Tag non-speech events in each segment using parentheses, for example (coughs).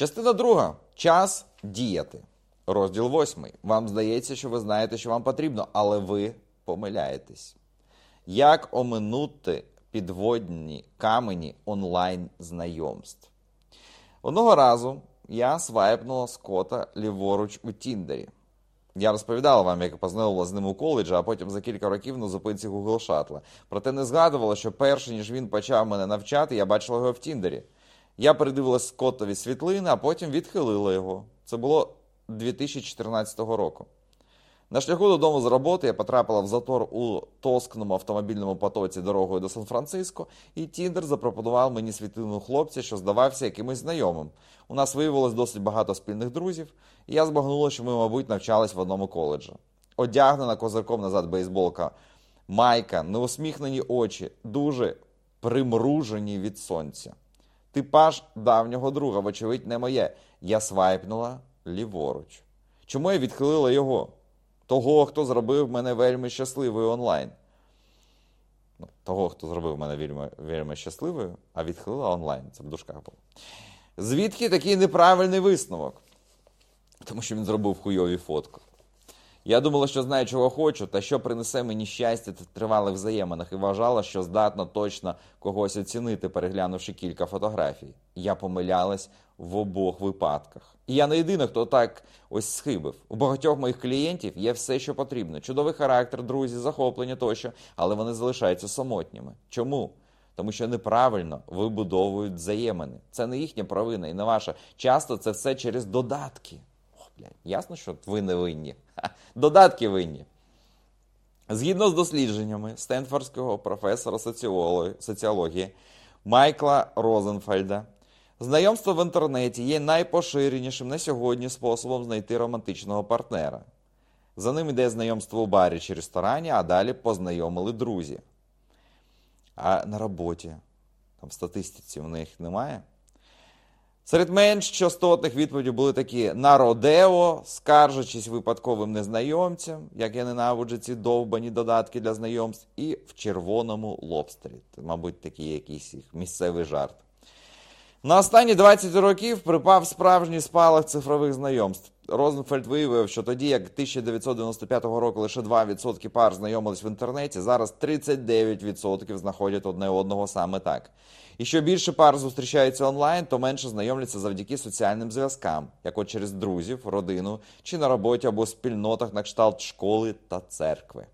Частина друга. Час діяти. Розділ восьмий. Вам здається, що ви знаєте, що вам потрібно, але ви помиляєтесь. Як оминути підводні камені онлайн знайомств? Одного разу я свайпнула Скота ліворуч у Тіндері. Я розповідала вам, як познайомилася з ним у коледжі, а потім за кілька років на зупинці Google Шатла. Проте не згадувала, що перше, ніж він почав мене навчати, я бачила його в Тіндері. Я передивилась Скоттові світлини, а потім відхилила його. Це було 2014 року. На шляху додому з роботи я потрапила в затор у тоскному автомобільному потоці дорогою до Сан-Франциско, і Тіндер запропонував мені світлину хлопця, що здавався якимось знайомим. У нас виявилось досить багато спільних друзів, і я збагнула, що ми, мабуть, навчались в одному коледжі. Одягнена козирком назад бейсболка, майка, неусміхнені очі, дуже примружені від сонця. Типаж давнього друга, вочевидь, не моє. Я свайпнула ліворуч. Чому я відхилила його? Того, хто зробив мене вельми щасливою онлайн. Ну, Того, хто зробив мене вельми, вельми щасливою, а відхилила онлайн. Це в дужках було. Звідки такий неправильний висновок? Тому що він зробив хуйові фотку. Я думала, що знаю, чого хочу, та що принесе мені щастя та тривалих взаєминах, і вважала, що здатна точно когось оцінити, переглянувши кілька фотографій. Я помилялась в обох випадках. І я не єдина, хто так ось схибив. У багатьох моїх клієнтів є все, що потрібно: чудовий характер, друзі, захоплення тощо, але вони залишаються самотніми. Чому? Тому що неправильно вибудовують взаємини. Це не їхня провина і не ваша. Часто це все через додатки. Блядь, ясно, що ви не винні. Додатки винні. Згідно з дослідженнями Стенфордського професора соціології Майкла Розенфельда, знайомство в інтернеті є найпоширенішим на сьогодні способом знайти романтичного партнера. За ним йде знайомство у барі чи ресторані, а далі познайомили друзі. А на роботі, там в статистиці в них немає. Серед менш частотних відповідей були такі на Родео, скаржачись випадковим незнайомцям, як я ненавиджу ці довбані додатки для знайомств, і в червоному лобстері. Мабуть, такий якийсь їх місцевий жарт. На останні 20 років припав справжній спалах цифрових знайомств. Розенфельд виявив, що тоді, як 1995 року лише 2% пар знайомились в інтернеті, зараз 39% знаходять одне одного саме так. І що більше пар зустрічаються онлайн, то менше знайомляться завдяки соціальним зв'язкам, як от через друзів, родину чи на роботі або спільнотах на кшталт школи та церкви.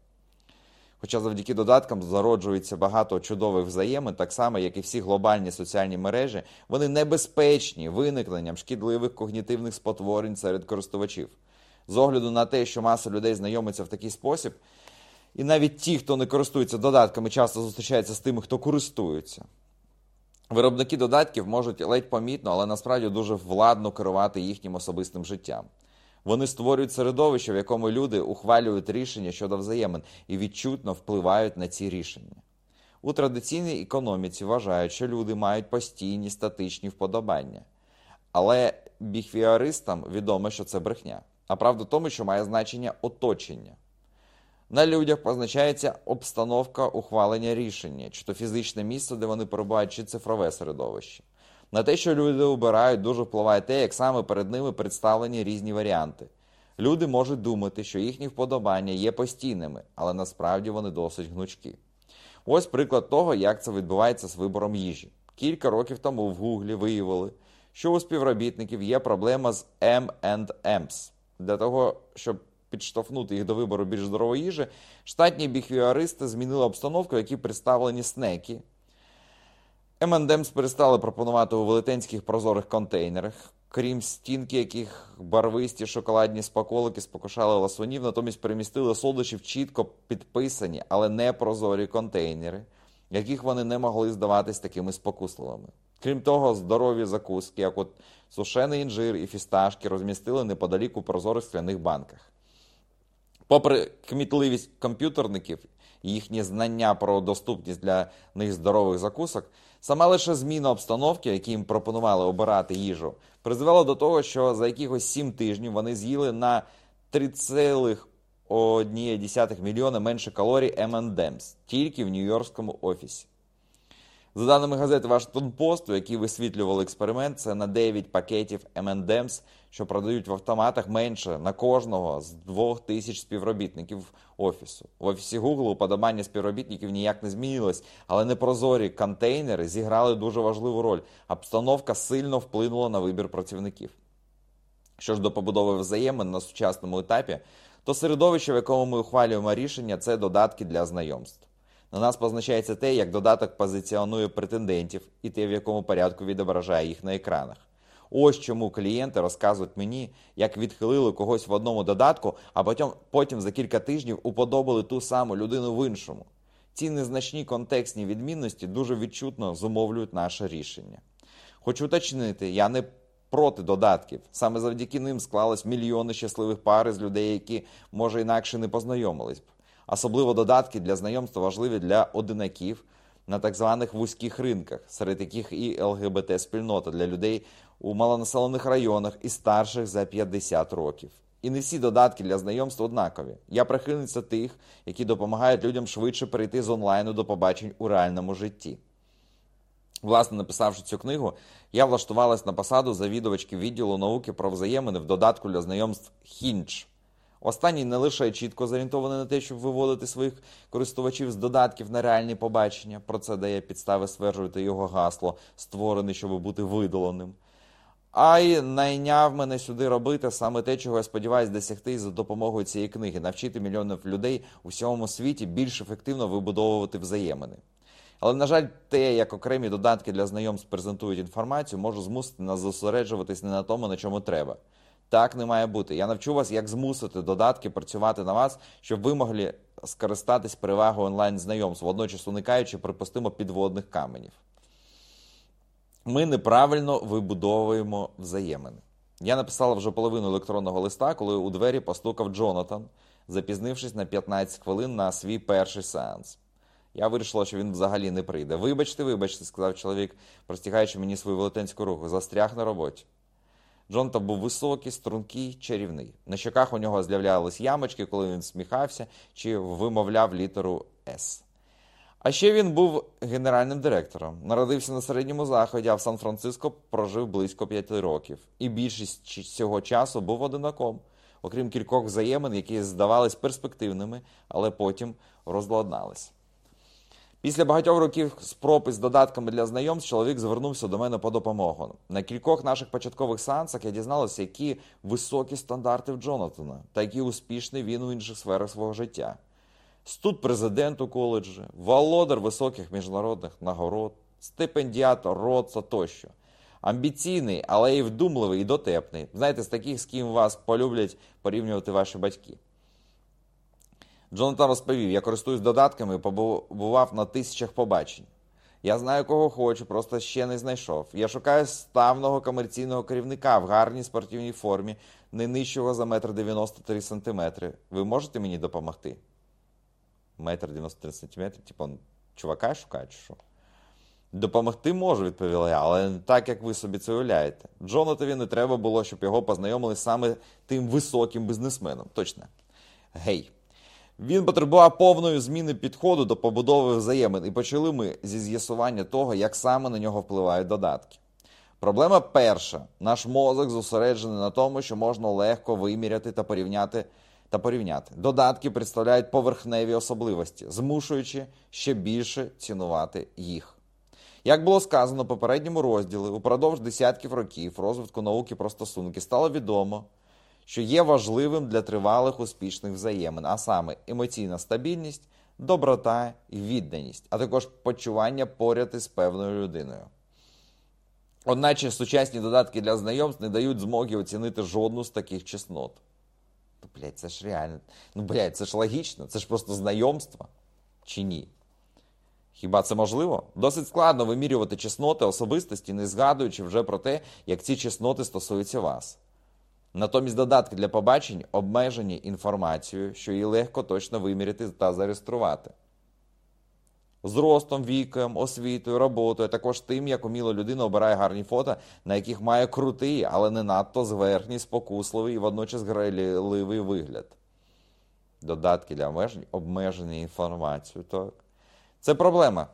Хоча завдяки додаткам зароджується багато чудових взаємин, так само, як і всі глобальні соціальні мережі, вони небезпечні виникненням шкідливих когнітивних спотворень серед користувачів. З огляду на те, що маса людей знайомиться в такий спосіб, і навіть ті, хто не користується додатками, часто зустрічаються з тими, хто користується. Виробники додатків можуть ледь помітно, але насправді дуже владно керувати їхнім особистим життям. Вони створюють середовище, в якому люди ухвалюють рішення щодо взаємин і відчутно впливають на ці рішення. У традиційній економіці вважають, що люди мають постійні статичні вподобання. Але біхвіаристам відомо, що це брехня. А правда в тому, що має значення оточення. На людях позначається обстановка ухвалення рішення, чи то фізичне місце, де вони перебувають, чи цифрове середовище. На те, що люди обирають, дуже впливає те, як саме перед ними представлені різні варіанти. Люди можуть думати, що їхні вподобання є постійними, але насправді вони досить гнучкі. Ось приклад того, як це відбувається з вибором їжі. Кілька років тому в Гуглі виявили, що у співробітників є проблема з M&M's. Для того, щоб підштовхнути їх до вибору більш здорової їжі, штатні біхвіаристи змінили обстановку, які представлені снеки. M&M's перестали пропонувати у велетенських прозорих контейнерах, крім стінки, яких барвисті шоколадні спаколики спокушали ласунів, натомість перемістили солодощі в чітко підписані, але не прозорі контейнери, яких вони не могли здаватись такими спокусливими. Крім того, здорові закуски, як от сушений інжир і фісташки, розмістили неподалік у прозорих скляних банках. Попри кмітливість комп'ютерників і їхні знання про доступність для них здорових закусок, сама лише зміна обстановки, які їм пропонували обирати їжу, призвела до того, що за якихось 7 тижнів вони з'їли на 3,1 мільйона менше калорій M&M's тільки в Нью-Йоркському офісі. За даними газети Вашингтон Посту, які висвітлювали експеримент, це на 9 пакетів M&M's, що продають в автоматах менше на кожного з двох тисяч співробітників офісу. В офісі Google уподобання співробітників ніяк не змінилось, але непрозорі контейнери зіграли дуже важливу роль. Обстановка сильно вплинула на вибір працівників. Що ж до побудови взаємин на сучасному етапі, то середовище, в якому ми ухвалюємо рішення, це додатки для знайомств. На нас позначається те, як додаток позиціонує претендентів і те, в якому порядку відображає їх на екранах. Ось чому клієнти розказують мені, як відхилили когось в одному додатку, а потім, потім за кілька тижнів уподобали ту саму людину в іншому. Ці незначні контекстні відмінності дуже відчутно зумовлюють наше рішення. Хочу уточнити, я не проти додатків. Саме завдяки ним склались мільйони щасливих пар з людей, які, може, інакше не познайомились б. Особливо додатки для знайомства важливі для одинаків на так званих вузьких ринках, серед яких і ЛГБТ-спільнота для людей у малонаселених районах і старших за 50 років. І не всі додатки для знайомства однакові. Я прихильниця тих, які допомагають людям швидше перейти з онлайну до побачень у реальному житті. Власне, написавши цю книгу, я влаштувалась на посаду завідувачки відділу науки про взаємини в додатку для знайомств Hinge. Останній не лише чітко зорієнтований на те, щоб виводити своїх користувачів з додатків на реальні побачення, про це дає підстави стверджувати його гасло, створений, щоб бути видаленим. А й найняв мене сюди робити саме те, чого я сподіваюся досягти за допомогою цієї книги, навчити мільйонів людей у всьому світі більш ефективно вибудовувати взаємини. Але, на жаль, те, як окремі додатки для знайомств презентують інформацію, може змусити нас зосереджуватись не на тому, на чому треба. Так не має бути. Я навчу вас, як змусити додатки працювати на вас, щоб ви могли скористатись перевагою онлайн-знайомств, водночас уникаючи, припустимо, підводних каменів. Ми неправильно вибудовуємо взаємини. Я написала вже половину електронного листа, коли у двері постукав Джонатан, запізнившись на 15 хвилин на свій перший сеанс. Я вирішила, що він взагалі не прийде. Вибачте, вибачте, сказав чоловік, простягаючи мені свою велетенську руку, застряг на роботі. Джонатан був високий, стрункий, чарівний. На щоках у нього з'являлись ямочки, коли він сміхався чи вимовляв літеру С. А ще він був генеральним директором. Народився на середньому заході, а в Сан-Франциско прожив близько п'яти років. І більшість цього часу був одинаком, окрім кількох взаємин, які здавались перспективними, але потім розладнались. Після багатьох років спроб із додатками для знайомств чоловік звернувся до мене по допомогу. На кількох наших початкових сеансах я дізналася, які високі стандарти в Джонатана та який успішний він у інших сферах свого життя. Студ президент у коледжі, володар високих міжнародних нагород, стипендіатор, родца тощо. Амбіційний, але і вдумливий і дотепний. Знаєте, з таких, з ким вас полюблять порівнювати ваші батьки. Джонатан розповів, я користуюсь додатками побував на тисячах побачень. Я знаю, кого хочу, просто ще не знайшов. Я шукаю ставного комерційного керівника в гарній спортивній формі, не нижчого за метр 93 сантиметри. Ви можете мені допомогти? Метр 93 сантиметри, типу, чувака шукаю чи що? Допомогти можу, відповіла я, але не так, як ви собі це уявляєте. Джонатові не треба було, щоб його познайомили саме тим високим бізнесменом. Точно. Гей. Він потребував повної зміни підходу до побудови взаємин, і почали ми зі з'ясування того, як саме на нього впливають додатки. Проблема перша: наш мозок зосереджений на тому, що можна легко виміряти та порівняти. Та порівняти. Додатки представляють поверхневі особливості, змушуючи ще більше цінувати їх. Як було сказано в попередньому розділі, упродовж десятків років розвитку науки про стосунки стало відомо, що є важливим для тривалих успішних взаємин, а саме емоційна стабільність, доброта і відданість, а також почування поряд із певною людиною. Одначе сучасні додатки для знайомств не дають змоги оцінити жодну з таких чеснот. Ну, блядь, це ж реально. Ну, блядь, це ж логічно, це ж просто знайомство. Чи ні? Хіба це можливо? Досить складно вимірювати чесноти особистості, не згадуючи вже про те, як ці чесноти стосуються вас. Натомість додатки для побачень обмежені інформацією, що її легко точно виміряти та зареєструвати. Зростом, віком, освітою, роботою, а також тим, як уміло людина обирає гарні фото, на яких має крутий, але не надто зверхній, спокусливий і водночас грайливий вигляд. Додатки для обмежень обмежені інформацією. Так. Це проблема.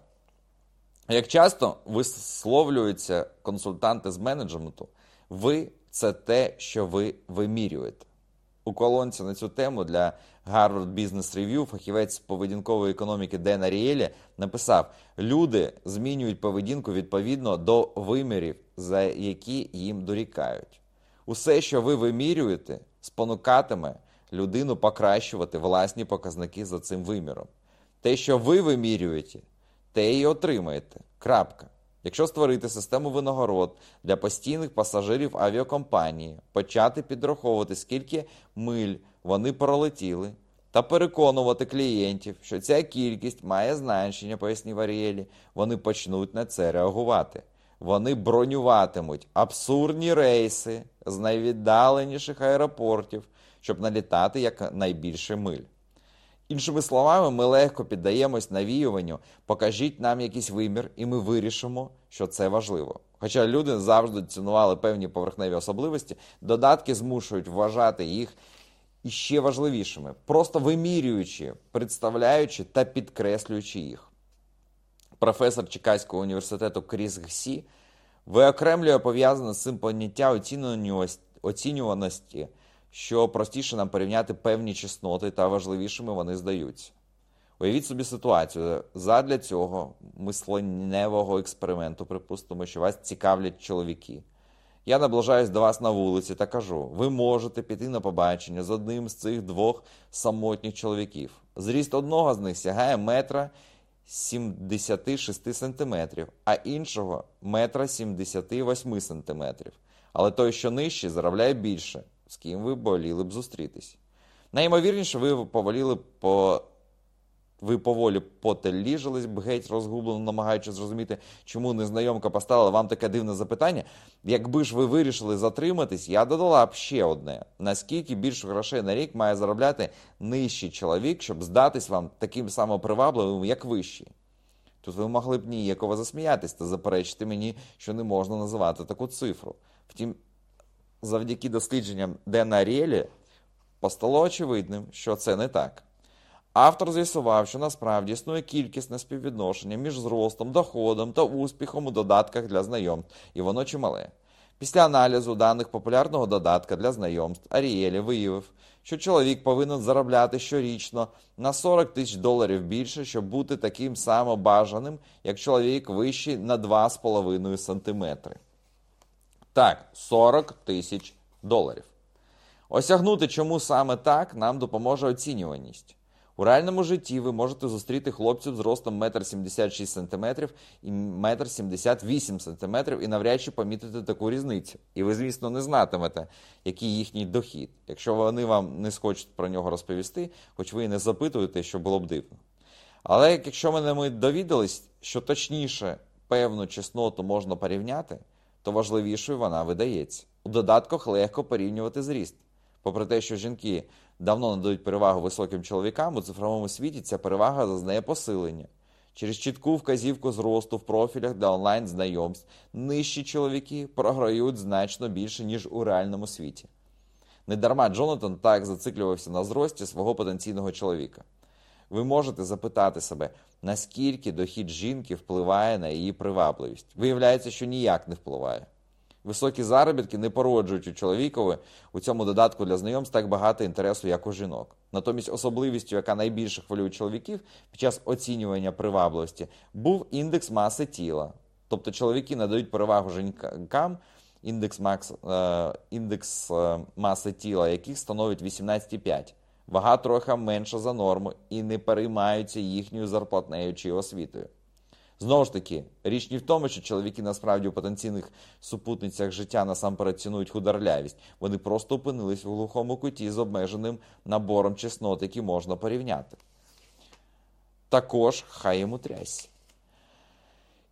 Як часто висловлюються консультанти з менеджменту, ви це те, що ви вимірюєте. У колонці на цю тему для Harvard Business Review фахівець поведінкової економіки Ден Арієлі написав: люди змінюють поведінку відповідно до вимірів, за які їм дорікають. Усе, що ви вимірюєте, спонукатиме людину покращувати власні показники за цим виміром. Те, що ви вимірюєте, те і отримаєте. Крапка. Якщо створити систему винагород для постійних пасажирів авіакомпанії, почати підраховувати, скільки миль вони пролетіли, та переконувати клієнтів, що ця кількість має значення, пояснів Арієлі, вони почнуть на це реагувати. Вони бронюватимуть абсурдні рейси з найвіддаленіших аеропортів, щоб налітати як найбільше миль. Іншими словами, ми легко піддаємось навіюванню, покажіть нам якийсь вимір, і ми вирішимо, що це важливо. Хоча люди завжди цінували певні поверхневі особливості, додатки змушують вважати їх іще важливішими, просто вимірюючи, представляючи та підкреслюючи їх. Професор Чекаського університету Кріс Гсі виокремлює пов'язане з цим поняття оцінюваності що простіше нам порівняти певні чесноти та важливішими вони здаються. Уявіть собі ситуацію. Задля цього мисленневого експерименту, припустимо, що вас цікавлять чоловіки. Я наближаюсь до вас на вулиці та кажу: ви можете піти на побачення з одним з цих двох самотніх чоловіків. Зріст одного з них сягає метра 76 сантиметрів, а іншого метра 78 сантиметрів. Але той, що нижчий, заробляє більше з ким ви боліли б зустрітись. Найімовірніше, ви поволіли по. Ви поволі потеліжились б геть розгублено, намагаючись зрозуміти, чому незнайомка поставила вам таке дивне запитання. Якби ж ви вирішили затриматись, я додала б ще одне: наскільки більше грошей на рік має заробляти нижчий чоловік, щоб здатись вам таким самопривабливим, як вищий? Тут ви могли б ніяково засміятись та заперечити мені, що не можна називати таку цифру. Втім, завдяки дослідженням Дена Рєлі постало очевидним, що це не так. Автор з'ясував, що насправді існує кількісне співвідношення між зростом, доходом та успіхом у додатках для знайомств, і воно чимале. Після аналізу даних популярного додатка для знайомств Арієлі виявив, що чоловік повинен заробляти щорічно на 40 тисяч доларів більше, щоб бути таким самобажаним, як чоловік вищий на 2,5 см. Так, 40 тисяч доларів. Осягнути, чому саме так, нам допоможе оцінюваність. У реальному житті ви можете зустріти хлопців з ростом 1,76 см і 1,78 см і навряд чи помітити таку різницю. І ви, звісно, не знатимете, який їхній дохід, якщо вони вам не схочуть про нього розповісти, хоч ви і не запитуєте, що було б дивно. Але якщо ми довідались, що точніше певну чесноту можна порівняти то важливішою вона видається. У додатках легко порівнювати зріст. Попри те, що жінки давно надають перевагу високим чоловікам, у цифровому світі ця перевага зазнає посилення. Через чітку вказівку зросту в профілях для онлайн-знайомств нижчі чоловіки програють значно більше, ніж у реальному світі. Недарма Джонатан так зациклювався на зрості свого потенційного чоловіка. Ви можете запитати себе, наскільки дохід жінки впливає на її привабливість. Виявляється, що ніяк не впливає. Високі заробітки не породжують у чоловікові у цьому додатку для знайомств так багато інтересу, як у жінок. Натомість особливістю, яка найбільше хвилює чоловіків під час оцінювання привабливості, був індекс маси тіла. Тобто чоловіки надають перевагу жінкам, індекс, макс, е, індекс е, маси тіла, яких становить 18,5 вага трохи менша за норму і не переймаються їхньою зарплатнею чи освітою. Знову ж таки, річ не в тому, що чоловіки насправді у потенційних супутницях життя насамперед цінують хударлявість. Вони просто опинились у глухому куті з обмеженим набором чеснот, які можна порівняти. Також хай йому трясся.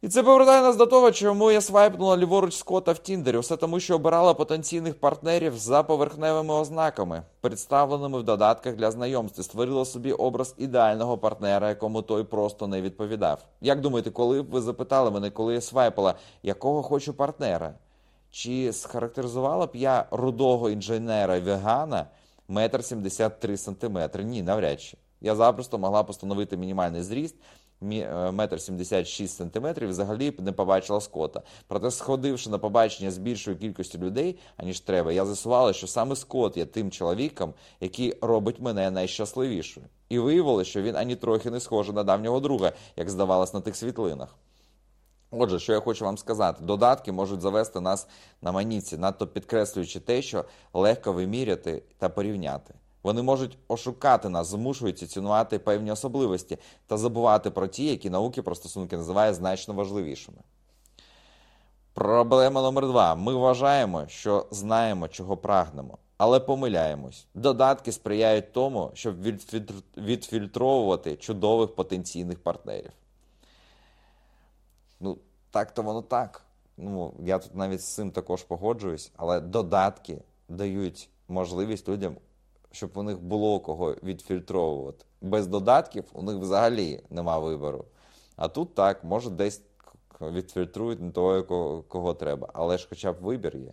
І це повертає нас до того, чому я свайпнула ліворуч Скотта в Тіндері. Все тому, що обирала потенційних партнерів за поверхневими ознаками, представленими в додатках для знайомств, створила собі образ ідеального партнера, якому той просто не відповідав. Як думаєте, коли б ви запитали мене, коли я свайпала, якого хочу партнера? Чи схарактеризувала б я рудого інженера вегана метр сімдесят три сантиметри? Ні, навряд чи. Я запросто могла постановити мінімальний зріст метр 76 сантиметрів, взагалі не побачила Скотта. Проте, сходивши на побачення з більшою кількістю людей, аніж треба, я з'ясувала, що саме Скотт є тим чоловіком, який робить мене найщасливішою. І виявилося, що він ані трохи не схожий на давнього друга, як здавалось на тих світлинах. Отже, що я хочу вам сказати, додатки можуть завести нас на маніці, надто підкреслюючи те, що легко виміряти та порівняти. Вони можуть ошукати нас, змушуючи цінувати певні особливості та забувати про ті, які науки про стосунки називає значно важливішими. Проблема номер два. Ми вважаємо, що знаємо, чого прагнемо, але помиляємось. Додатки сприяють тому, щоб відфільтровувати чудових потенційних партнерів. Ну, так то воно так. Ну, Я тут навіть з цим також погоджуюсь, але додатки дають можливість людям щоб у них було кого відфільтровувати. Без додатків у них взагалі нема вибору. А тут так, може, десь відфільтрують не того, кого, треба, але ж хоча б вибір є.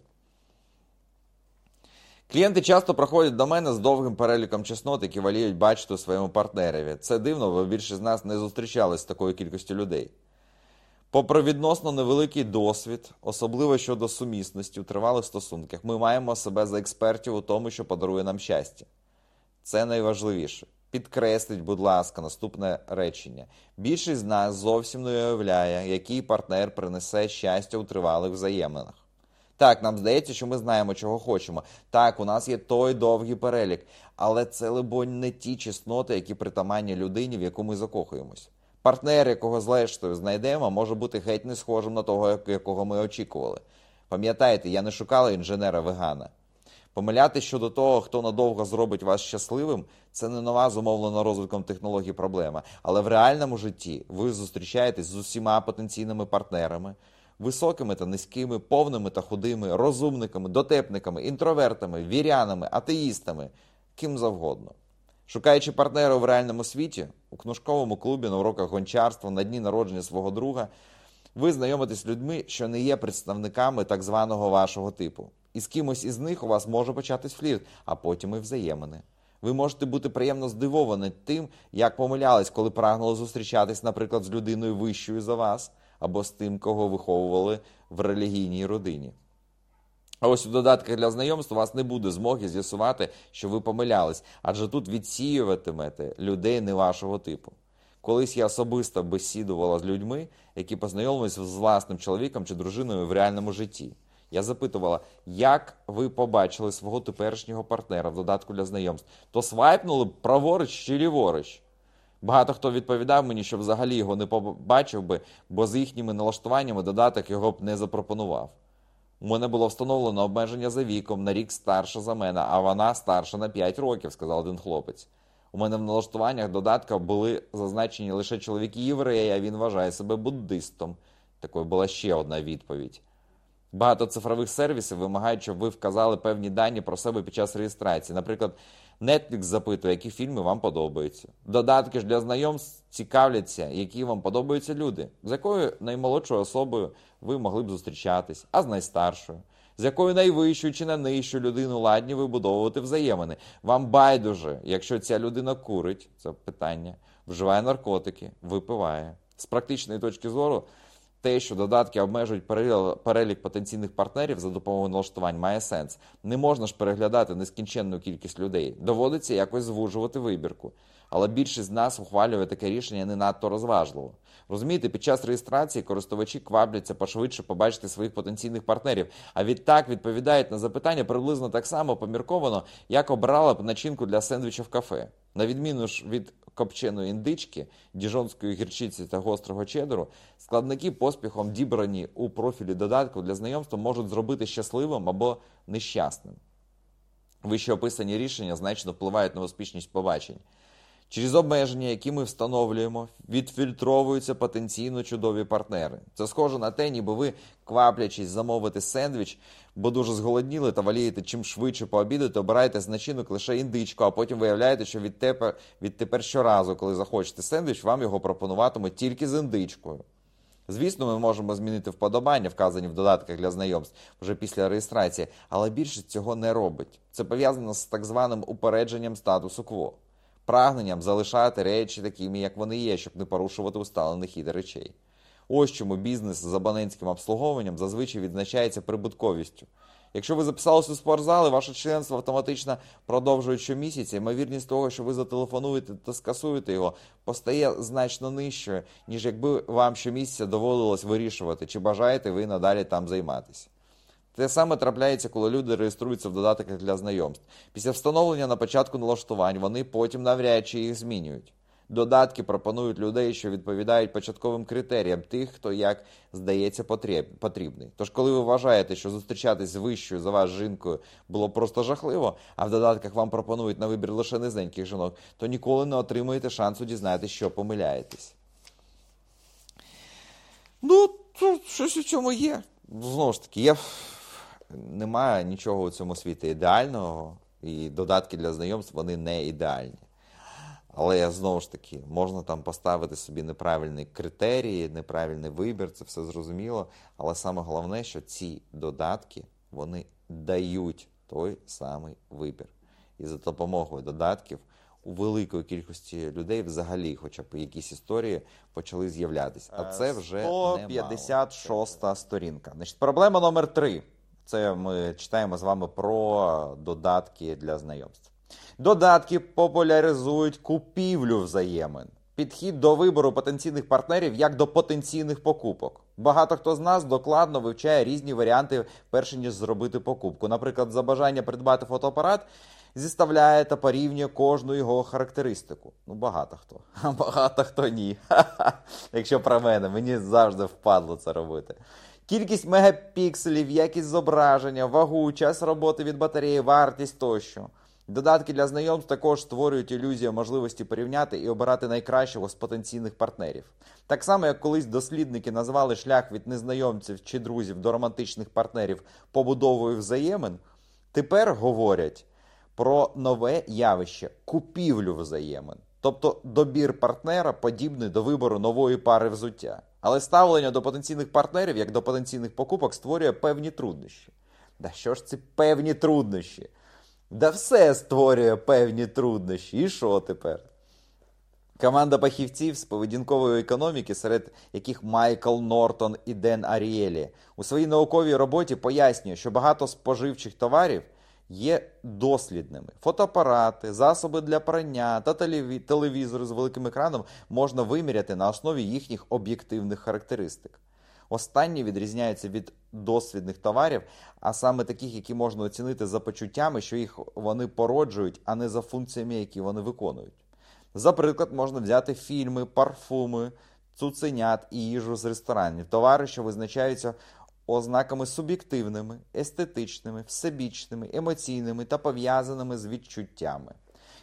Клієнти часто проходять до мене з довгим переліком чеснот, які воліють бачити у своєму партнерові. Це дивно, бо більшість з нас не зустрічались з такою кількістю людей. Попри відносно невеликий досвід, особливо щодо сумісності в тривалих стосунках, ми маємо себе за експертів у тому, що подарує нам щастя. Це найважливіше. Підкресліть, будь ласка, наступне речення. Більшість з нас зовсім не уявляє, який партнер принесе щастя у тривалих взаєминах. Так, нам здається, що ми знаємо, чого хочемо. Так, у нас є той довгий перелік, але це, либонь, не ті чесноти, які притаманні людині, в яку ми закохуємось. Партнер, якого зрештою знайдемо, може бути геть не схожим на того, якого ми очікували. Пам'ятаєте, я не шукала інженера вегана. Помиляти щодо того, хто надовго зробить вас щасливим, це не нова зумовлена розвитком технологій проблема. Але в реальному житті ви зустрічаєтесь з усіма потенційними партнерами, високими та низькими, повними та худими, розумниками, дотепниками, інтровертами, вірянами, атеїстами, ким завгодно. Шукаючи партнера в реальному світі, у книжковому клубі на уроках гончарства на дні народження свого друга, ви знайомитесь з людьми, що не є представниками так званого вашого типу. І з кимось із них у вас може початись флірт, а потім і взаємини. Ви можете бути приємно здивовані тим, як помилялись, коли прагнули зустрічатись, наприклад, з людиною вищою за вас, або з тим, кого виховували в релігійній родині. А ось у додатках для знайомств у вас не буде змоги з'ясувати, що ви помилялись, адже тут відсіюватимете людей не вашого типу. Колись я особисто бесідувала з людьми, які познайомилися з власним чоловіком чи дружиною в реальному житті. Я запитувала, як ви побачили свого теперішнього партнера в додатку для знайомств, то свайпнули б праворуч чи ліворуч. Багато хто відповідав мені, що взагалі його не побачив би, бо з їхніми налаштуваннями додаток його б не запропонував. У мене було встановлено обмеження за віком на рік старша за мене, а вона старша на 5 років, сказав один хлопець. У мене в налаштуваннях додатка були зазначені лише чоловіки євреї, а він вважає себе буддистом. Такою була ще одна відповідь. Багато цифрових сервісів вимагають, щоб ви вказали певні дані про себе під час реєстрації. Наприклад, Netflix запитує, які фільми вам подобаються. Додатки ж для знайомств цікавляться, які вам подобаються люди, з якою наймолодшою особою ви могли б зустрічатись, а з найстаршою, з якою найвищою чи найнижчою людину ладні вибудовувати взаємини. Вам байдуже, якщо ця людина курить, це питання, вживає наркотики, випиває. З практичної точки зору те, що додатки обмежують перелік потенційних партнерів за допомогою налаштувань, має сенс. Не можна ж переглядати нескінченну кількість людей. Доводиться якось звужувати вибірку. Але більшість з нас ухвалює таке рішення не надто розважливо. Розумієте, під час реєстрації користувачі квабляться пошвидше побачити своїх потенційних партнерів, а відтак відповідають на запитання приблизно так само помірковано, як обрала б начинку для сендвіча в кафе. На відміну ж від копченої індички, діжонської гірчиці та гострого чедеру, складники поспіхом дібрані у профілі додатку для знайомства можуть зробити щасливим або нещасним. Вище описані рішення значно впливають на успішність побачень. Через обмеження, які ми встановлюємо, відфільтровуються потенційно чудові партнери. Це схоже на те, ніби ви, кваплячись замовити сендвіч, бо дуже зголодніли та валієте чим швидше пообідати, обираєте з начинок лише індичку, а потім виявляєте, що відтепер, відтепер щоразу, коли захочете сендвіч, вам його пропонуватимуть тільки з індичкою. Звісно, ми можемо змінити вподобання, вказані в додатках для знайомств вже після реєстрації, але більшість цього не робить. Це пов'язано з так званим упередженням статусу кво. Прагненням залишати речі такими, як вони є, щоб не порушувати усталений хід речей. Ось чому бізнес з абонентським обслуговуванням зазвичай відзначається прибутковістю. Якщо ви записалися у спортзал і ваше членство автоматично продовжує щомісяця, ймовірність того, що ви зателефонуєте та скасуєте його, постає значно нижчою, ніж якби вам щомісяця доводилось вирішувати, чи бажаєте ви надалі там займатися. Те саме трапляється, коли люди реєструються в додатках для знайомств. Після встановлення на початку налаштувань вони потім навряд чи їх змінюють. Додатки пропонують людей, що відповідають початковим критеріям тих, хто як здається потрібний. Тож, коли ви вважаєте, що зустрічатись з вищою за вас жінкою було просто жахливо, а в додатках вам пропонують на вибір лише низеньких жінок, то ніколи не отримуєте шансу дізнатися, що помиляєтесь. Ну, тут щось у цьому є. Знову ж таки, є немає нічого у цьому світі ідеального, і додатки для знайомств вони не ідеальні. Але знову ж таки, можна там поставити собі неправильні критерії, неправильний вибір, це все зрозуміло. Але саме головне, що ці додатки вони дають той самий вибір. І за допомогою додатків у великої кількості людей взагалі, хоча б якісь історії почали з'являтися. А це вже 156 сторінка. Значить, Проблема номер три. Це ми читаємо з вами про додатки для знайомств. Додатки популяризують купівлю взаємин. Підхід до вибору потенційних партнерів як до потенційних покупок. Багато хто з нас докладно вивчає різні варіанти, перш ніж зробити покупку. Наприклад, за бажання придбати фотоапарат зіставляє та порівнює кожну його характеристику. Ну, багато хто. А (laughs) багато хто ні. (laughs) Якщо про мене, мені завжди впадло це робити. Кількість мегапікселів, якість зображення, вагу, час роботи від батареї, вартість тощо. Додатки для знайомств також створюють ілюзію можливості порівняти і обирати найкращого з потенційних партнерів. Так само, як колись дослідники назвали шлях від незнайомців чи друзів до романтичних партнерів побудовою взаємин, тепер говорять про нове явище купівлю взаємин. Тобто добір партнера подібний до вибору нової пари взуття. Але ставлення до потенційних партнерів, як до потенційних покупок, створює певні труднощі. Да що ж це певні труднощі? Да все створює певні труднощі. І що тепер? Команда фахівців з поведінкової економіки, серед яких Майкл Нортон і Ден Арієлі, у своїй науковій роботі пояснює, що багато споживчих товарів є дослідними. Фотоапарати, засоби для прання та телевізори з великим екраном можна виміряти на основі їхніх об'єктивних характеристик. Останні відрізняються від досвідних товарів, а саме таких, які можна оцінити за почуттями, що їх вони породжують, а не за функціями, які вони виконують. За приклад, можна взяти фільми, парфуми, цуценят і їжу з ресторанів, товари, що визначаються ознаками суб'єктивними, естетичними, всебічними, емоційними та пов'язаними з відчуттями.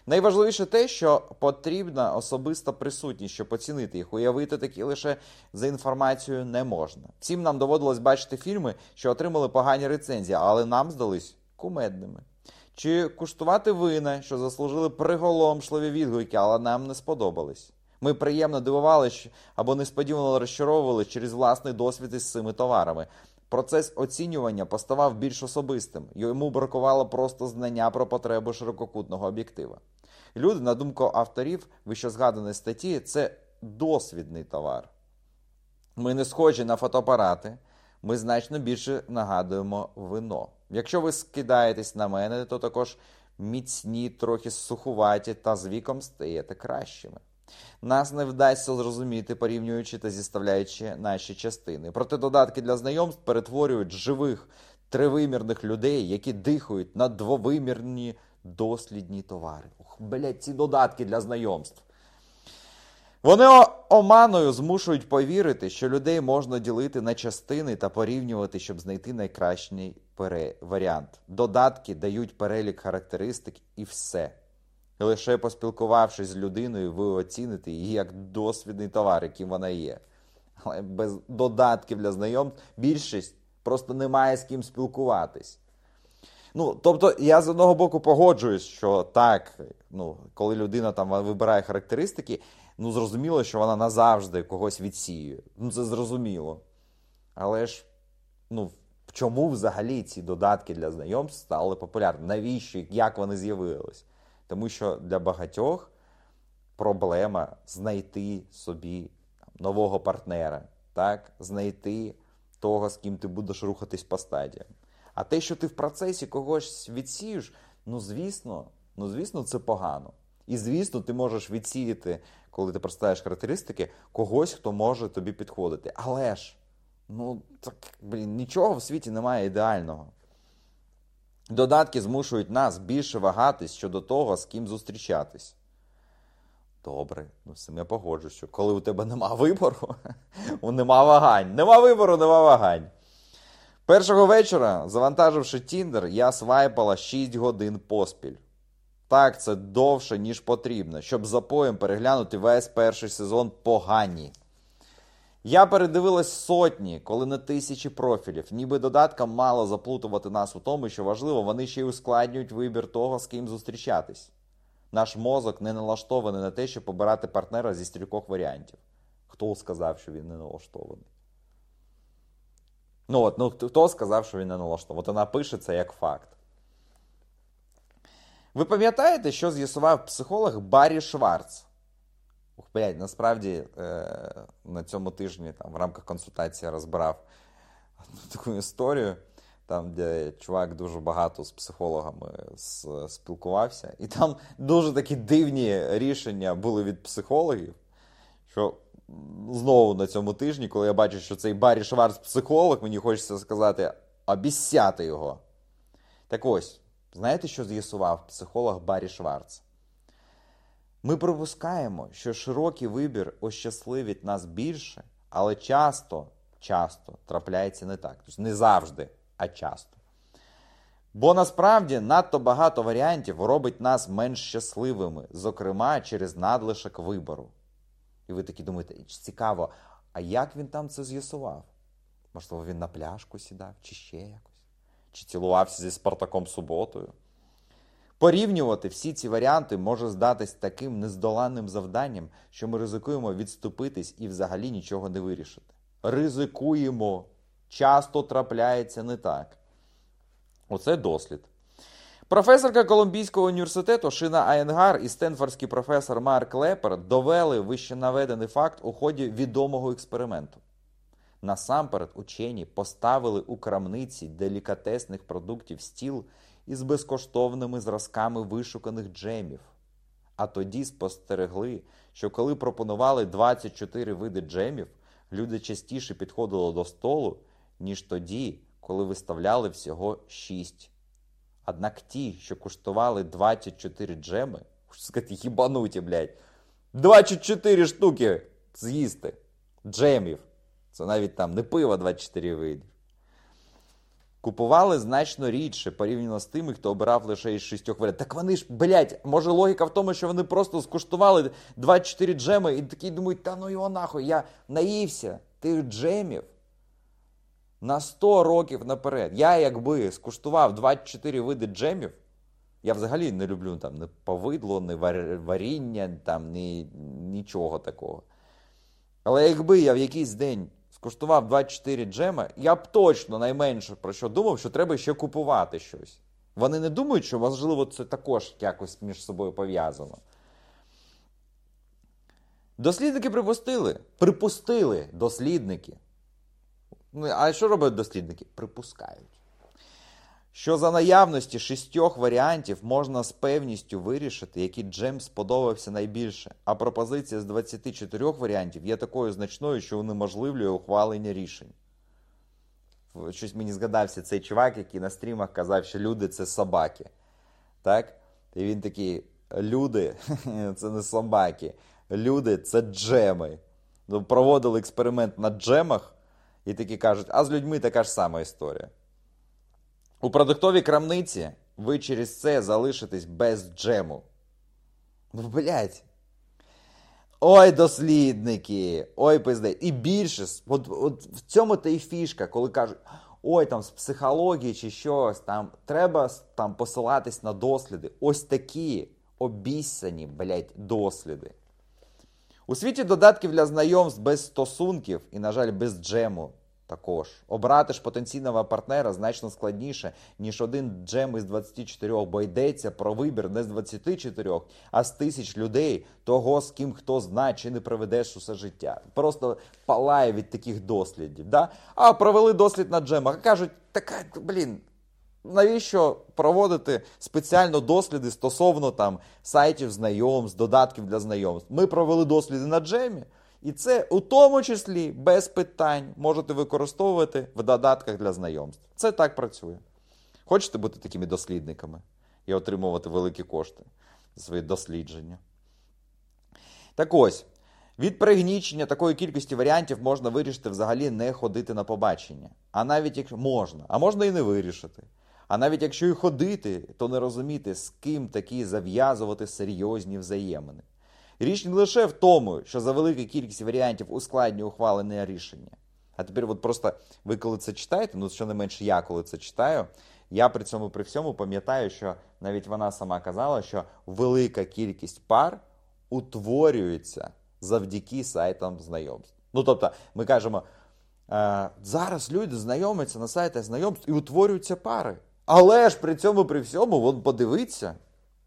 Найважливіше те, що потрібна особиста присутність, щоб оцінити їх, уявити такі лише за інформацією не можна. Всім нам доводилось бачити фільми, що отримали погані рецензії, але нам здались кумедними. Чи куштувати вина, що заслужили приголомшливі відгуки, але нам не сподобались. Ми приємно дивувалися або несподівано розчаровували через власний досвід із цими товарами. Процес оцінювання поставав більш особистим, йому бракувало просто знання про потребу ширококутного об'єктива. Люди, на думку авторів вищезгаданої статті, це досвідний товар. Ми не схожі на фотоапарати, ми значно більше нагадуємо вино. Якщо ви скидаєтесь на мене, то також міцні, трохи сухуваті та з віком стаєте кращими. Нас не вдасться зрозуміти, порівнюючи та зіставляючи наші частини. Проте додатки для знайомств перетворюють живих тривимірних людей, які дихають на двовимірні дослідні товари. Ух, блядь, ці додатки для знайомств. Вони оманою змушують повірити, що людей можна ділити на частини та порівнювати, щоб знайти найкращий варіант. Додатки дають перелік характеристик і все. Лише поспілкувавшись з людиною, ви оціните її як досвідний товар, яким вона є. Але без додатків для знайомств більшість просто не має з ким спілкуватись. Ну, тобто, я з одного боку погоджуюсь, що так, ну, коли людина там вибирає характеристики, ну зрозуміло, що вона назавжди когось відсіює. Ну, це зрозуміло. Але ж, ну, чому взагалі ці додатки для знайомств стали популярними? Навіщо? Як вони з'явились? Тому що для багатьох проблема знайти собі нового партнера, так? знайти того, з ким ти будеш рухатись по стадіям. А те, що ти в процесі когось відсієш, ну звісно, ну звісно, це погано. І звісно, ти можеш відсіяти, коли ти представляєш характеристики, когось, хто може тобі підходити. Але ж, ну так, блін, нічого в світі немає ідеального. Додатки змушують нас більше вагатись щодо того, з ким зустрічатись. Добре, ну з я погоджу, що коли у тебе нема вибору, (laughs) нема вагань. Нема вибору, нема вагань. Першого вечора, завантаживши Тіндер, я свайпала 6 годин поспіль. Так, це довше, ніж потрібно, щоб за поєм переглянути весь перший сезон погані. Я передивилась сотні, коли не тисячі профілів, ніби додаткам мало заплутувати нас у тому, що важливо, вони ще й ускладнюють вибір того, з ким зустрічатись. Наш мозок не налаштований на те, щоб обирати партнера зі стількох варіантів. Хто сказав, що він не налаштований? Ну от, ну хто сказав, що він не налаштований? От вона пише це як факт. Ви пам'ятаєте, що з'ясував психолог Баррі Шварц? Ух, блядь, насправді е, на цьому тижні там, в рамках консультації розбирав (laughs) таку історію, там, де чувак дуже багато з психологами спілкувався. І там дуже такі дивні рішення були від психологів. Що знову на цьому тижні, коли я бачу, що цей Баррі Шварц психолог, мені хочеться сказати, обіцяти його. Так ось, знаєте, що з'ясував психолог Баррі Шварц? Ми припускаємо, що широкий вибір ощасливить нас більше, але часто, часто трапляється не так. Тобто не завжди, а часто. Бо насправді надто багато варіантів робить нас менш щасливими, зокрема через надлишок вибору. І ви такі думаєте, цікаво, а як він там це з'ясував? Можливо, він на пляшку сідав, чи ще якось, чи цілувався зі Спартаком суботою. Порівнювати всі ці варіанти може здатись таким нездоланним завданням, що ми ризикуємо відступитись і взагалі нічого не вирішити. Ризикуємо. Часто трапляється не так. Оце дослід. Професорка Колумбійського університету Шина Аєнгар і стенфордський професор Марк Лепер довели вищенаведений факт у ході відомого експерименту. Насамперед, учені поставили у крамниці делікатесних продуктів стіл із безкоштовними зразками вишуканих джемів. А тоді спостерегли, що коли пропонували 24 види джемів, люди частіше підходили до столу, ніж тоді, коли виставляли всього 6. Однак ті, що куштували 24 джеми, сказати, їбануті, блядь, 24 штуки з'їсти джемів. Це навіть там не пиво 24 видів. Купували значно рідше порівняно з тими, хто обирав лише із шістьох варіантів. Так вони ж, блядь, може логіка в тому, що вони просто скуштували 24 джеми і такі думають, та ну його нахуй, я наївся тих джемів на 100 років наперед. Я, якби скуштував 24 види джемів, я взагалі не люблю там ні повидло, ні варіння, там, ні нічого такого. Але якби я в якийсь день скуштував 24 джема, я б точно найменше про що думав, що треба ще купувати щось. Вони не думають, що можливо це також якось між собою пов'язано. Дослідники припустили. Припустили дослідники. Ну, а що роблять дослідники? Припускають що за наявності шістьох варіантів можна з певністю вирішити, який джем сподобався найбільше, а пропозиція з 24 варіантів є такою значною, що унеможливлює ухвалення рішень. Щось мені згадався цей чувак, який на стрімах казав, що люди це собаки. Так? І він такий: люди це не собаки, люди це джеми. Ну, проводили експеримент на джемах і такі кажуть, а з людьми така ж сама історія. У продуктовій крамниці ви через це залишитесь без джему. Ну, блядь. Ой, дослідники, ой, пизде. І більше, от, от в цьому та й фішка, коли кажуть, ой, там з психології чи щось, там треба там посилатись на досліди. Ось такі обіссані, блядь, досліди. У світі додатків для знайомств без стосунків і, на жаль, без джему Також обрати ж потенційного партнера значно складніше, ніж один джем із 24, бо йдеться про вибір не з 24, а з тисяч людей, того, з ким хто знає, чи не проведеш усе життя. Просто палає від таких дослідів. Да? А провели дослід на джемах. Кажуть, така, блін, навіщо проводити спеціально досліди стосовно там сайтів знайомств, додатків для знайомств? Ми провели досліди на джемі. І це у тому числі без питань можете використовувати в додатках для знайомств. Це так працює. Хочете бути такими дослідниками і отримувати великі кошти за свої дослідження? Так ось, від пригнічення такої кількості варіантів можна вирішити взагалі не ходити на побачення. А навіть якщо можна, а можна і не вирішити. А навіть якщо і ходити, то не розуміти, з ким такі зав'язувати серйозні взаємини. Річ не лише в тому, що за велика кількість варіантів ускладнює ухвалення рішення. А тепер, от просто ви коли це читаєте, ну що не менше я коли це читаю, я при цьому при всьому пам'ятаю, що навіть вона сама казала, що велика кількість пар утворюється завдяки сайтам знайомств. Ну тобто, ми кажемо, е, зараз люди знайомляться на сайтах знайомств і утворюються пари. Але ж при цьому при всьому, вон подивиться,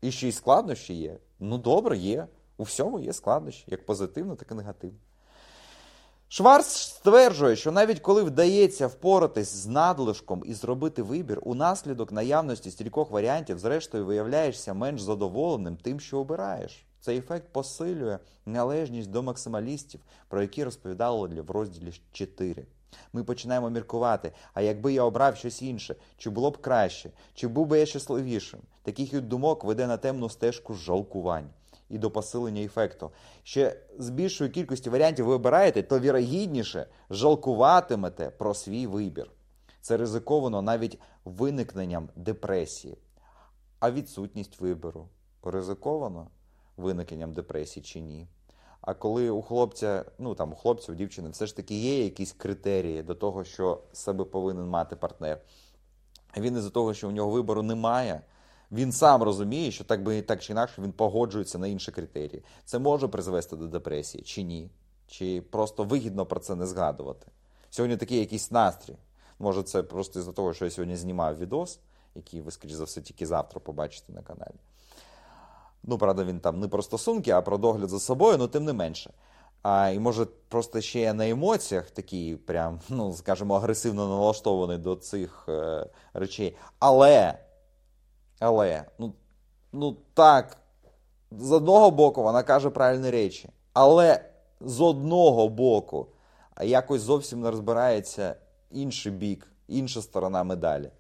і ще й складнощі є. Ну добре, є. У всьому є складнощі, як позитивно, так і негативно. Шварц стверджує, що навіть коли вдається впоратись з надлишком і зробити вибір, унаслідок наявності стількох варіантів, зрештою, виявляєшся менш задоволеним тим, що обираєш. Цей ефект посилює належність до максималістів, про які розповідали в розділі 4. Ми починаємо міркувати, а якби я обрав щось інше, чи було б краще, чи був би я щасливішим. Таких думок веде на темну стежку жалкувань і до посилення ефекту. Ще з більшою кількістю варіантів ви обираєте, то вірогідніше жалкуватимете про свій вибір. Це ризиковано навіть виникненням депресії. А відсутність вибору ризиковано виникненням депресії чи ні. А коли у хлопця, ну там у хлопця, у дівчини, все ж таки є якісь критерії до того, що себе повинен мати партнер. Він із-за того, що у нього вибору немає, він сам розуміє, що так би так чи інакше він погоджується на інші критерії. Це може призвести до депресії чи ні? Чи просто вигідно про це не згадувати? Сьогодні такий якийсь настрій. Може, це просто із-за того, що я сьогодні знімав відос, який ви, скоріш за все, тільки завтра побачите на каналі. Ну, правда, він там не про стосунки, а про догляд за собою, але тим не менше. А, І може, просто ще на емоціях такий, прям, ну, скажімо, агресивно налаштований до цих е, речей. Але, але, ну, ну так, з одного боку, вона каже правильні речі. Але з одного боку, якось зовсім не розбирається інший бік, інша сторона медалі.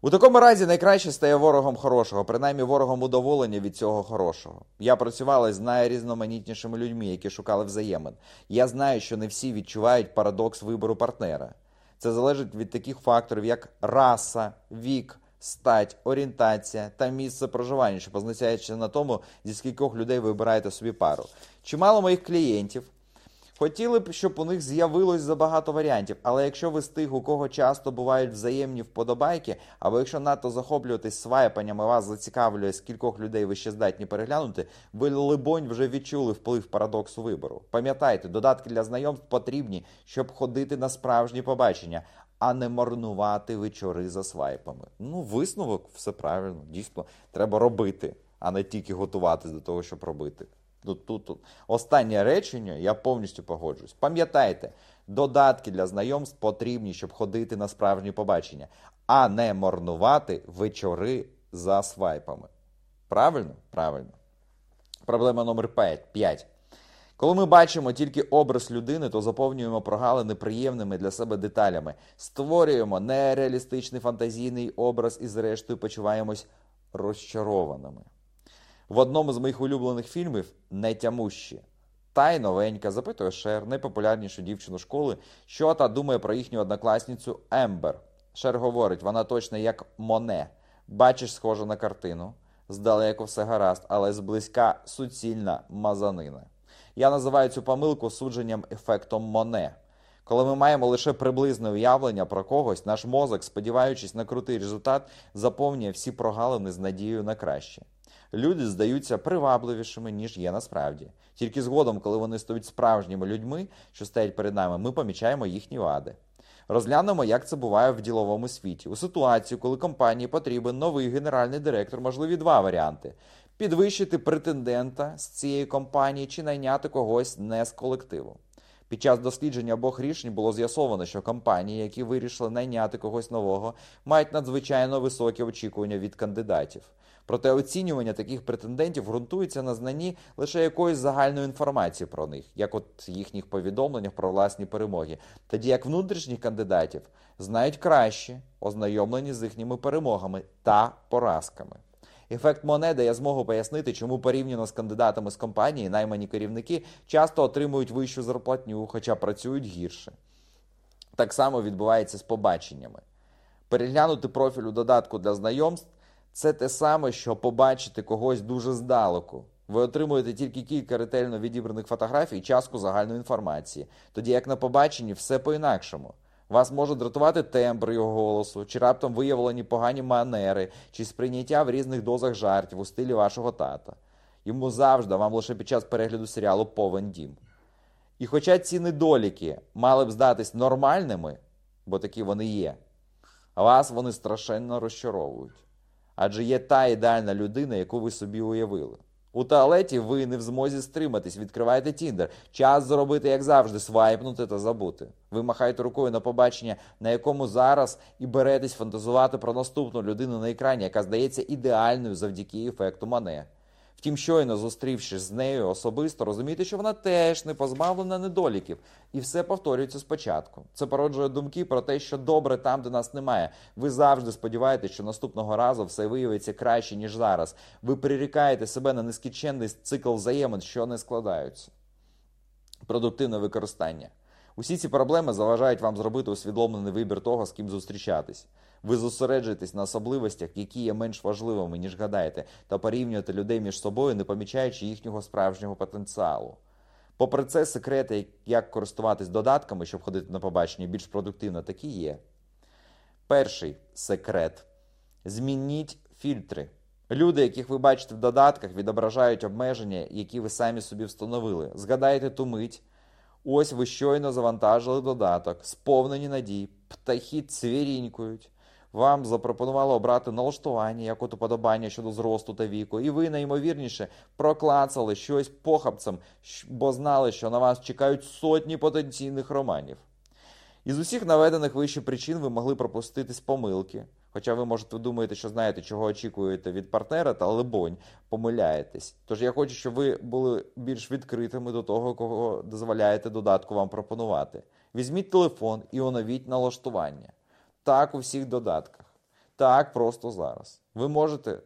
У такому разі найкраще стає ворогом хорошого, принаймні ворогом удоволення від цього хорошого. Я працювала з найрізноманітнішими людьми, які шукали взаємин. Я знаю, що не всі відчувають парадокс вибору партнера. Це залежить від таких факторів, як раса, вік, стать, орієнтація та місце проживання, що позначається на тому, зі скількох людей ви обираєте собі пару. Чимало моїх клієнтів Хотіли б, щоб у них з'явилось забагато варіантів, але якщо ви з тих, у кого часто бувають взаємні вподобайки, або якщо надто захоплюєтесь свайпанням вас зацікавлює, скількох людей ви ще здатні переглянути, ви, либонь, вже відчули вплив парадоксу вибору. Пам'ятайте, додатки для знайомств потрібні, щоб ходити на справжні побачення, а не марнувати вечори за свайпами. Ну, висновок, все правильно, дійсно, треба робити, а не тільки готуватись до того, щоб робити. Тут, тут, тут. Останнє речення, я повністю погоджуюсь. Пам'ятайте, додатки для знайомств потрібні, щоб ходити на справжні побачення, а не марнувати вечори за свайпами. Правильно? Правильно. Проблема номер 5. Коли ми бачимо тільки образ людини, то заповнюємо прогалини приємними для себе деталями, створюємо нереалістичний фантазійний образ і, зрештою, почуваємось розчарованими. В одному з моїх улюблених фільмів Нетямущі. Та й новенька запитує Шер, найпопулярнішу дівчину школи, що та думає про їхню однокласницю Ембер. Шер говорить, вона точно як Моне. Бачиш, схожа на картину. Здалеку все гаразд, але зблизька суцільна мазанина. Я називаю цю помилку судженням ефектом Моне. Коли ми маємо лише приблизне уявлення про когось, наш мозок, сподіваючись на крутий результат, заповнює всі прогалини з надією на краще. люди здаються привабливішими, ніж є насправді. Тільки згодом, коли вони стають справжніми людьми, що стоять перед нами, ми помічаємо їхні вади. Розглянемо, як це буває в діловому світі. У ситуації, коли компанії потрібен новий генеральний директор, можливі два варіанти: підвищити претендента з цієї компанії чи найняти когось не з колективу. Під час дослідження обох рішень було з'ясовано, що компанії, які вирішили найняти когось нового, мають надзвичайно високі очікування від кандидатів. Проте оцінювання таких претендентів ґрунтується на знанні лише якоїсь загальної інформації про них, як от їхніх повідомленнях про власні перемоги, тоді як внутрішніх кандидатів знають краще, ознайомлені з їхніми перемогами та поразками. Ефект Моне дає змогу пояснити, чому порівняно з кандидатами з компанії наймані керівники часто отримують вищу зарплатню, хоча працюють гірше. Так само відбувається з побаченнями. Переглянути профіль у додатку для знайомств це те саме, що побачити когось дуже здалеку. Ви отримуєте тільки кілька ретельно відібраних фотографій і частку загальної інформації, тоді як на побаченні все по-інакшому. Вас може дратувати тембр його голосу, чи раптом виявлені погані манери, чи сприйняття в різних дозах жартів у стилі вашого тата. Йому завжди, вам лише під час перегляду серіалу Повен дім. І хоча ці недоліки мали б здатись нормальними, бо такі вони є, вас вони страшенно розчаровують. Адже є та ідеальна людина, яку ви собі уявили. У туалеті ви не в змозі стриматись, відкриваєте Тіндер. Час зробити, як завжди, свайпнути та забути. Ви махаєте рукою на побачення, на якому зараз і беретесь фантазувати про наступну людину на екрані, яка здається ідеальною завдяки ефекту Мане. Втім, щойно зустрівшись з нею особисто, розумієте, що вона теж не позбавлена недоліків, і все повторюється спочатку. Це породжує думки про те, що добре там, де нас немає. Ви завжди сподіваєтесь, що наступного разу все виявиться краще, ніж зараз. Ви прирікаєте себе на нескінченний цикл взаємин, що не складаються. Продуктивне використання. Усі ці проблеми заважають вам зробити усвідомлений вибір того, з ким зустрічатись. Ви зосереджуєтесь на особливостях, які є менш важливими, ніж гадаєте, та порівнюєте людей між собою, не помічаючи їхнього справжнього потенціалу. Попри це, секрети, як користуватись додатками, щоб ходити на побачення більш продуктивно, такі є. Перший секрет. Змініть фільтри. Люди, яких ви бачите в додатках, відображають обмеження, які ви самі собі встановили. Згадайте ту мить. Ось ви щойно завантажили додаток, сповнені надій, птахи цвірінькують. Вам запропонували обрати налаштування, як от уподобання щодо зросту та віку, і ви найімовірніше проклацали щось похабцем, бо знали, що на вас чекають сотні потенційних романів. Із усіх наведених вище причин ви могли пропуститись помилки. Хоча ви можете думати, що знаєте, чого очікуєте від партнера, та либонь, помиляєтесь. Тож я хочу, щоб ви були більш відкритими до того, кого дозволяєте додатку вам пропонувати. Візьміть телефон і оновіть налаштування. Так у всіх додатках. Так просто зараз. Ви можете.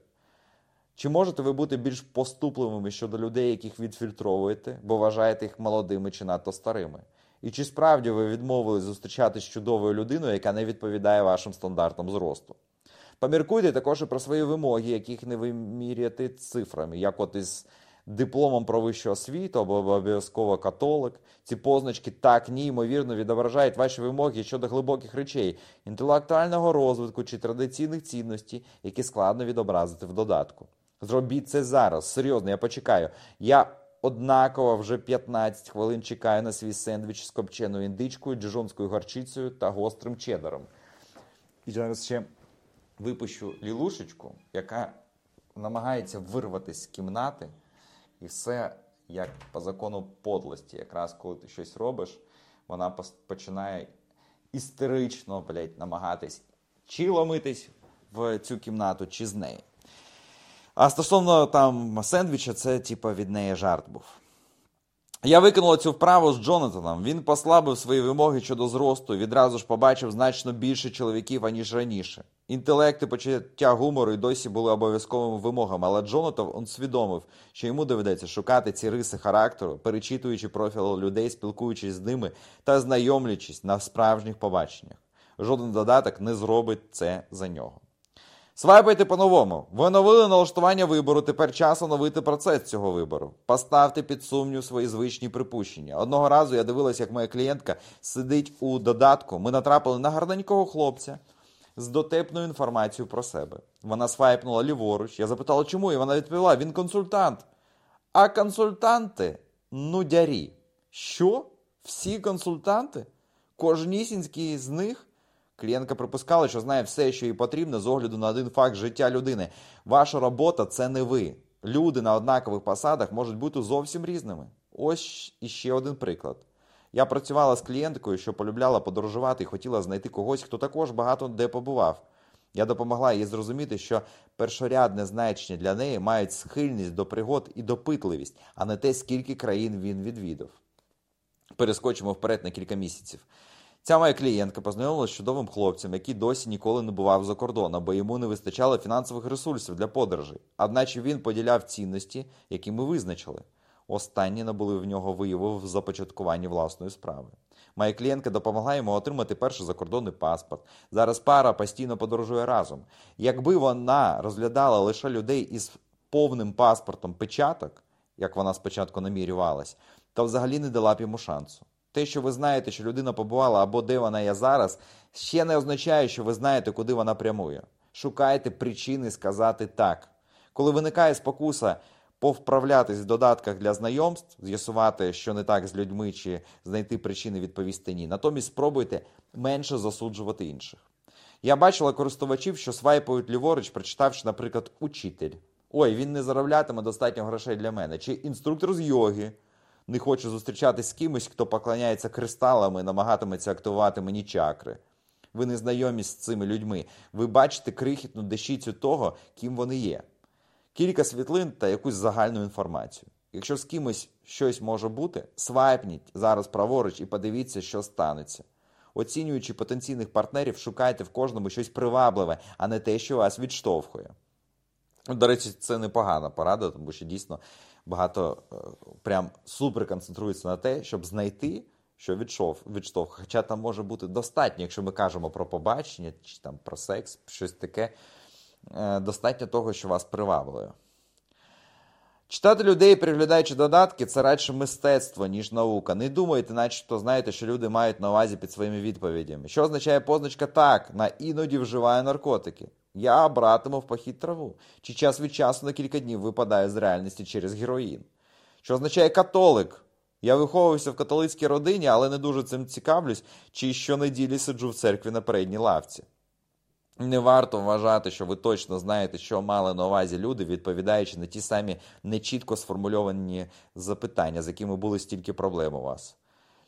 Чи можете ви бути більш поступливими щодо людей, яких відфільтровуєте, бо вважаєте їх молодими чи надто старими? І чи справді ви відмовились зустрічатися з чудовою людиною, яка не відповідає вашим стандартам зросту? Поміркуйте також і про свої вимоги, яких не виміряти цифрами, як от із дипломом про вищу освіту або обов'язково католик. Ці позначки так ні, ймовірно, відображають ваші вимоги щодо глибоких речей, інтелектуального розвитку чи традиційних цінностей, які складно відобразити в додатку. Зробіть це зараз. Серйозно, я почекаю. Я однаково вже 15 хвилин чекаю на свій сендвіч з копченою індичкою, джижонською горчицею та гострим чедером. І зараз ще випущу лілушечку, яка намагається вирватися з кімнати. І все як по закону подлості. Якраз коли ти щось робиш, вона починає істерично блядь, намагатись чи ломитись в цю кімнату, чи з неї. А стосовно там сендвіча, це типа від неї жарт був. Я виконала цю вправу з Джонатаном. Він послабив свої вимоги щодо зросту і відразу ж побачив значно більше чоловіків, аніж раніше. Інтелект і почуття гумору й досі були обов'язковими вимогами, але Джонатан усвідомив, що йому доведеться шукати ці риси характеру, перечитуючи профіл людей, спілкуючись з ними та знайомлячись на справжніх побаченнях. Жоден додаток не зробить це за нього. Свайпайте по-новому. Ви оновили налаштування вибору, тепер час оновити процес цього вибору. Поставте під сумнів свої звичні припущення. Одного разу я дивилася, як моя клієнтка сидить у додатку. Ми натрапили на гарненького хлопця з дотепною інформацією про себе. Вона свайпнула ліворуч. Я запитала, чому, і вона відповіла: він консультант. А консультанти нудярі. Що? Всі консультанти? Кожнісінький з них? Клієнтка припускала, що знає все, що їй потрібно з огляду на один факт життя людини. Ваша робота це не ви. Люди на однакових посадах можуть бути зовсім різними. Ось іще один приклад. Я працювала з клієнткою, що полюбляла подорожувати і хотіла знайти когось, хто також багато де побував. Я допомогла їй зрозуміти, що першорядне значення для неї мають схильність до пригод і допитливість, а не те, скільки країн він відвідав. Перескочимо вперед на кілька місяців. Ця моя клієнтка познайомилася з чудовим хлопцем, який досі ніколи не бував за кордоном, бо йому не вистачало фінансових ресурсів для подорожей. Одначе він поділяв цінності, які ми визначили. Останні набули в нього виявив в започаткуванні власної справи. Моя клієнтка допомогла йому отримати перший закордонний паспорт. Зараз пара постійно подорожує разом. Якби вона розглядала лише людей із повним паспортом печаток, як вона спочатку намірювалась, то взагалі не дала б йому шансу. Те, що ви знаєте, що людина побувала або де вона є зараз, ще не означає, що ви знаєте, куди вона прямує. Шукайте причини сказати так. Коли виникає спокуса повправлятись в додатках для знайомств, з'ясувати, що не так з людьми, чи знайти причини відповісти ні. Натомість спробуйте менше засуджувати інших. Я бачила користувачів, що свайпують ліворуч, прочитавши, наприклад, учитель. Ой, він не зароблятиме достатньо грошей для мене. Чи інструктор з йоги не хоче зустрічатись з кимось, хто поклоняється кристалами, намагатиметься актувати мені чакри. Ви не знайомі з цими людьми. Ви бачите крихітну дещицю того, ким вони є. Кілька світлин та якусь загальну інформацію. Якщо з кимось щось може бути, свайпніть зараз праворуч і подивіться, що станеться. Оцінюючи потенційних партнерів, шукайте в кожному щось привабливе, а не те, що вас відштовхує. До речі, це непогана порада, тому що дійсно багато е, прям супер концентрується на те, щоб знайти, що відшов, відштовх. Хоча там може бути достатньо, якщо ми кажемо про побачення чи там про секс, щось таке, е, достатньо того, що вас приваблює. Читати людей, переглядаючи додатки, це радше мистецтво, ніж наука. Не думайте, начебто знаєте, що люди мають на увазі під своїми відповідями. Що означає позначка так, на іноді вживає наркотики. Я братиму в похід траву. Чи час від часу на кілька днів випадає з реальності через героїн. Що означає католик? Я виховувався в католицькій родині, але не дуже цим цікавлюсь, чи щонеділі сиджу в церкві на передній лавці. Не варто вважати, що ви точно знаєте, що мали на увазі люди, відповідаючи на ті самі нечітко сформульовані запитання, з якими були стільки проблем у вас.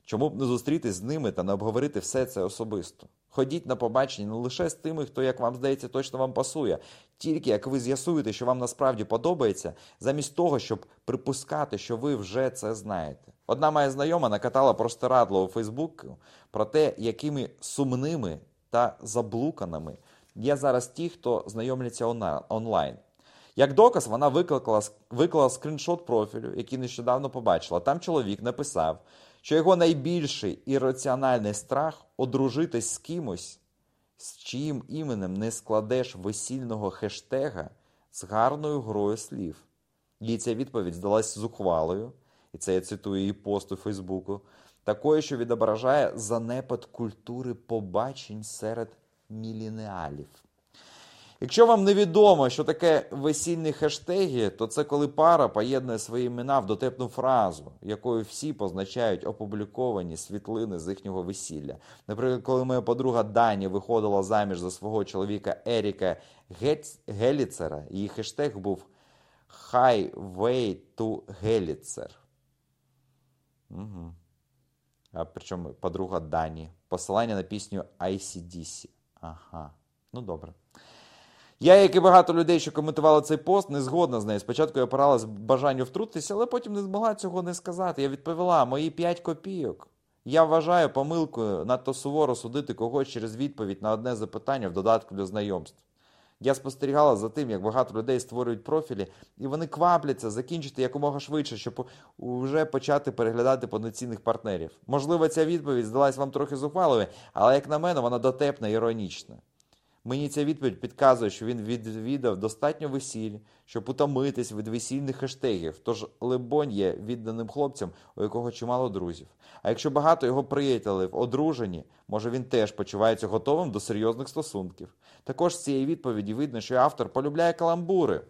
Чому б не зустрітись з ними та не обговорити все це особисто? Ходіть на побачення не лише з тими, хто, як вам здається, точно вам пасує, тільки як ви з'ясуєте, що вам насправді подобається, замість того, щоб припускати, що ви вже це знаєте. Одна моя знайома накатала простирадло у Фейсбуку про те, якими сумними та заблуканими є зараз ті, хто знайомляться онлайн. Як доказ, вона викликала, виклала скріншот профілю, який нещодавно побачила. Там чоловік написав, що його найбільший ірраціональний страх одружитись з кимось, з чиїм іменем не складеш весільного хештега з гарною грою слів. Їй ця відповідь здалась зухвалою, і це я цитую її пост у Фейсбуку, такою, що відображає занепад культури побачень серед мілінеалів. Якщо вам невідомо, що таке весільні хештеги, то це коли пара поєднує свої імена в дотепну фразу, якою всі позначають опубліковані світлини з їхнього весілля. Наприклад, коли моя подруга Дані виходила заміж за свого чоловіка Еріка Геліцера, її хештег був Highway to Геліцер. Причому подруга Дані. Посилання на пісню ICDC. Ага. Ну добре. Я, як і багато людей, що коментували цей пост, не згодна з нею. Спочатку я опиралась бажанню втрутитися, але потім не змогла цього не сказати. Я відповіла, мої 5 копійок. Я вважаю помилкою надто суворо судити когось через відповідь на одне запитання в додатку для знайомств. Я спостерігала за тим, як багато людей створюють профілі, і вони квапляться закінчити якомога швидше, щоб вже почати переглядати повноцінних партнерів. Можливо, ця відповідь здалась вам трохи зухвалою, але, як на мене, вона дотепна і іронічна. Мені ця відповідь підказує, що він відвідав достатньо весіль, щоб утомитись від весільних хештегів. Тож Лебонь є відданим хлопцям, у якого чимало друзів. А якщо багато його приятелів одружені, може він теж почувається готовим до серйозних стосунків. Також з цієї відповіді видно, що автор полюбляє каламбури.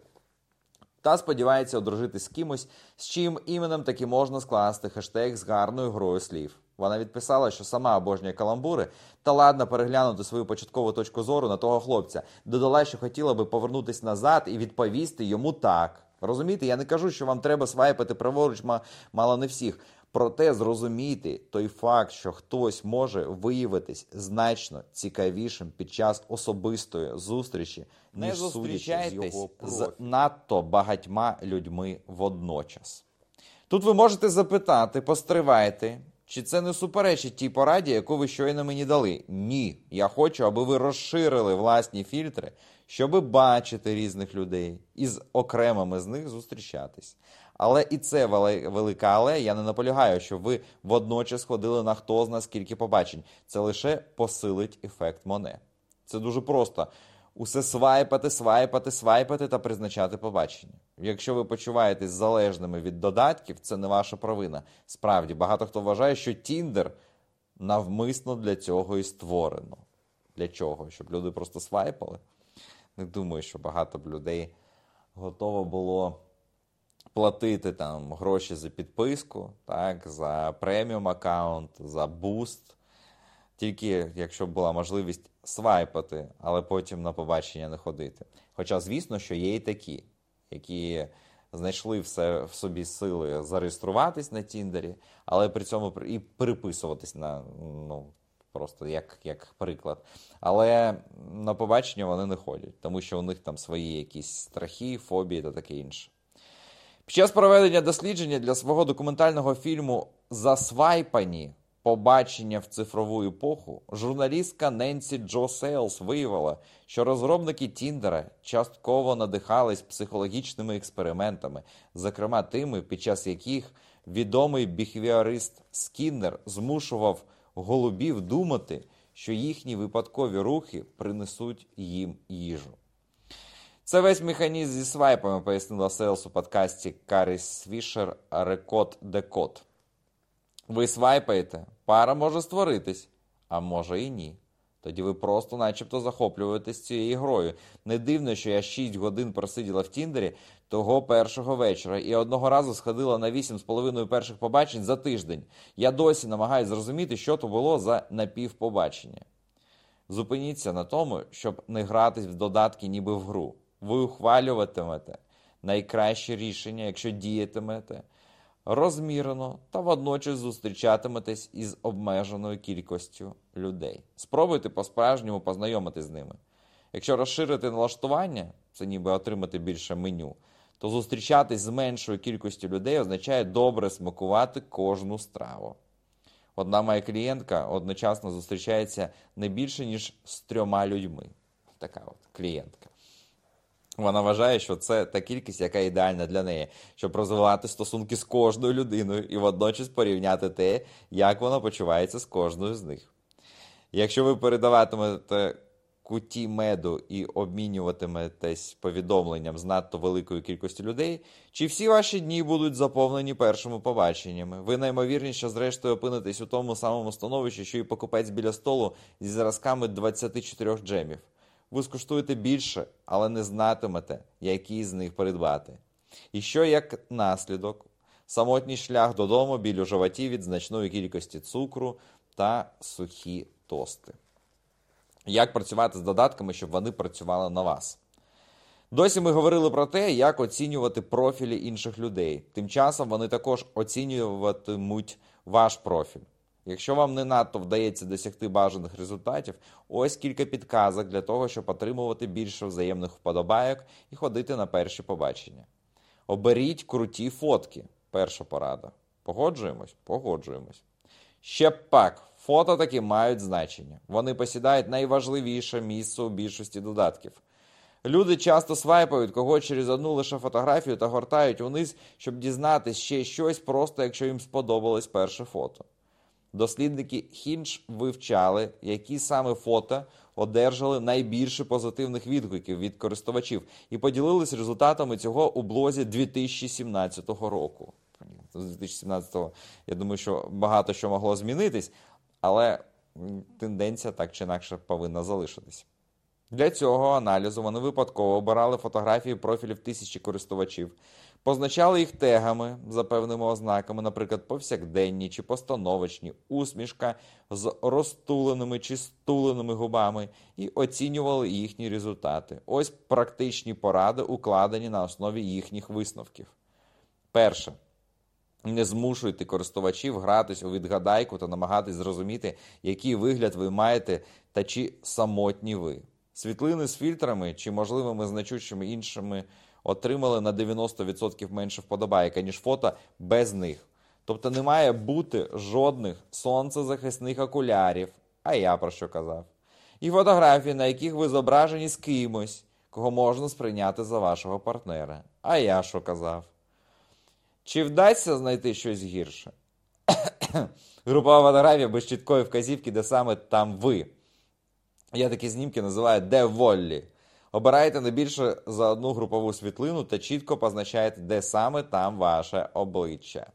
Та сподівається одружитись з кимось, з чим іменем таки можна скласти хештег з гарною грою слів. Вона відписала, що сама обожнює каламбури та ладна переглянути свою початкову точку зору на того хлопця. Додала, що хотіла би повернутися назад і відповісти йому так. Розумієте, я не кажу, що вам треба свайпати праворуч, мало не всіх. Проте зрозуміти той факт, що хтось може виявитись значно цікавішим під час особистої зустрічі, не ніж зустрічаєтесь з, його з надто багатьма людьми водночас. Тут ви можете запитати, постривайте, чи це не суперечить тій пораді, яку ви щойно мені дали? Ні. Я хочу, аби ви розширили власні фільтри, щоби бачити різних людей і з окремими з них зустрічатись. Але і це велика але. Я не наполягаю, що ви водночас ходили на хто зна скільки побачень. Це лише посилить ефект Моне. Це дуже просто. Усе свайпати, свайпати, свайпати та призначати побачення. Якщо ви почуваєтесь залежними від додатків, це не ваша провина. Справді, багато хто вважає, що Тіндер навмисно для цього і створено. Для чого? Щоб люди просто свайпали? Не думаю, що багато б людей готово було платити там гроші за підписку, так, за преміум аккаунт, за буст. Тільки якщо б була можливість свайпати, але потім на побачення не ходити. Хоча, звісно, що є і такі, які знайшли все в собі сили зареєструватись на Тіндері, але при цьому і переписуватись на ну, просто як як приклад. Але на побачення вони не ходять, тому що у них там свої якісь страхи, фобії та таке інше. Під час проведення дослідження для свого документального фільму Засвайпані побачення в цифрову епоху журналістка Ненсі Джо Сейлс виявила, що розробники Тіндера частково надихались психологічними експериментами, зокрема тими, під час яких відомий біхевіорист Скіннер змушував голубів думати, що їхні випадкові рухи принесуть їм їжу. Це весь механізм зі свайпами, пояснила Сейлс у подкасті Кари Свішер Recode Decode. Ви свайпаєте, пара може створитись, а може і ні. Тоді ви просто начебто захоплюєтесь цією грою. Не дивно, що я 6 годин просиділа в Тіндері того першого вечора і одного разу сходила на 8,5 перших побачень за тиждень. Я досі намагаюся зрозуміти, що то було за напівпобачення. Зупиніться на тому, щоб не гратись в додатки, ніби в гру. Ви ухвалюватимете найкраще рішення, якщо діятимете розмірено та водночас зустрічатиметесь із обмеженою кількістю людей. Спробуйте по-справжньому познайомитись з ними. Якщо розширити налаштування, це ніби отримати більше меню, то зустрічатись з меншою кількістю людей означає добре смакувати кожну страву. Одна моя клієнтка одночасно зустрічається не більше, ніж з трьома людьми. Така от клієнтка. Вона вважає, що це та кількість, яка ідеальна для неї, щоб розвивати стосунки з кожною людиною і водночас порівняти те, як вона почувається з кожною з них. Якщо ви передаватимете куті меду і обмінюватиметесь повідомленням з надто великою кількістю людей, чи всі ваші дні будуть заповнені першими побаченнями? Ви наймовірніше, зрештою, опинитесь у тому самому становищі, що і покупець біля столу зі зразками 24 джемів ви скуштуєте більше, але не знатимете, які з них придбати. І що як наслідок, самотній шлях додому біль животі від значної кількості цукру та сухі тости. Як працювати з додатками, щоб вони працювали на вас? Досі ми говорили про те, як оцінювати профілі інших людей. Тим часом вони також оцінюватимуть ваш профіль. Якщо вам не надто вдається досягти бажаних результатів, ось кілька підказок для того, щоб отримувати більше взаємних вподобайок і ходити на перші побачення. Оберіть круті фотки. Перша порада. Погоджуємось? Погоджуємось. Ще пак, фото таки мають значення. Вони посідають найважливіше місце у більшості додатків. Люди часто свайпають кого через одну лише фотографію та гортають униз, щоб дізнатися ще щось, просто якщо їм сподобалось перше фото. Дослідники Хінч вивчали, які саме фото одержали найбільше позитивних відгуків від користувачів, і поділилися результатами цього у блозі 2017 року. З 2017-го, я думаю, що багато що могло змінитись, але тенденція так чи інакше повинна залишитись. Для цього аналізу вони випадково обирали фотографії профілів тисячі користувачів, позначали їх тегами за певними ознаками, наприклад, повсякденні чи постановочні, усмішка з розтуленими чи стуленими губами, і оцінювали їхні результати. Ось практичні поради, укладені на основі їхніх висновків. Перше. Не змушуйте користувачів гратись у відгадайку та намагатись зрозуміти, який вигляд ви маєте та чи самотні ви. Світлини з фільтрами чи можливими значущими іншими отримали на 90% менше вподобайка, ніж фото без них. Тобто не має бути жодних сонцезахисних окулярів, а я про що казав. І фотографії, на яких ви зображені з кимось, кого можна сприйняти за вашого партнера. А я що казав. Чи вдасться знайти щось гірше? (coughs) Групова фотографія без чіткої вказівки, де саме там ви. Я такі знімки називаю де воллі. Обирайте не більше за одну групову світлину та чітко позначаєте, де саме там ваше обличчя.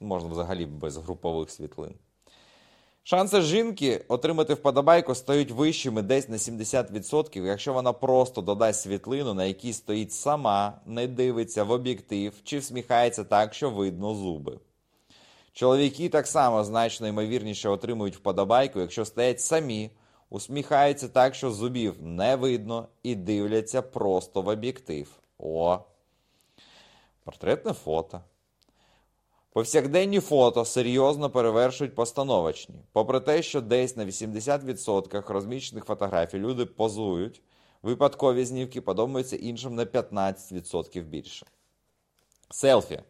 Можна взагалі без групових світлин. Шанси жінки отримати вподобайку стають вищими десь на 70%, якщо вона просто додасть світлину, на якій стоїть сама, не дивиться в об'єктив чи всміхається так, що видно зуби. Чоловіки так само значно ймовірніше отримують вподобайку, якщо стоять самі, усміхаються так, що зубів не видно, і дивляться просто в об'єктив. О! Портретне фото. Повсякденні фото серйозно перевершують постановочні. Попри те, що десь на 80% розміщених фотографій люди позують, випадкові знівки подобаються іншим на 15% більше. Селфі.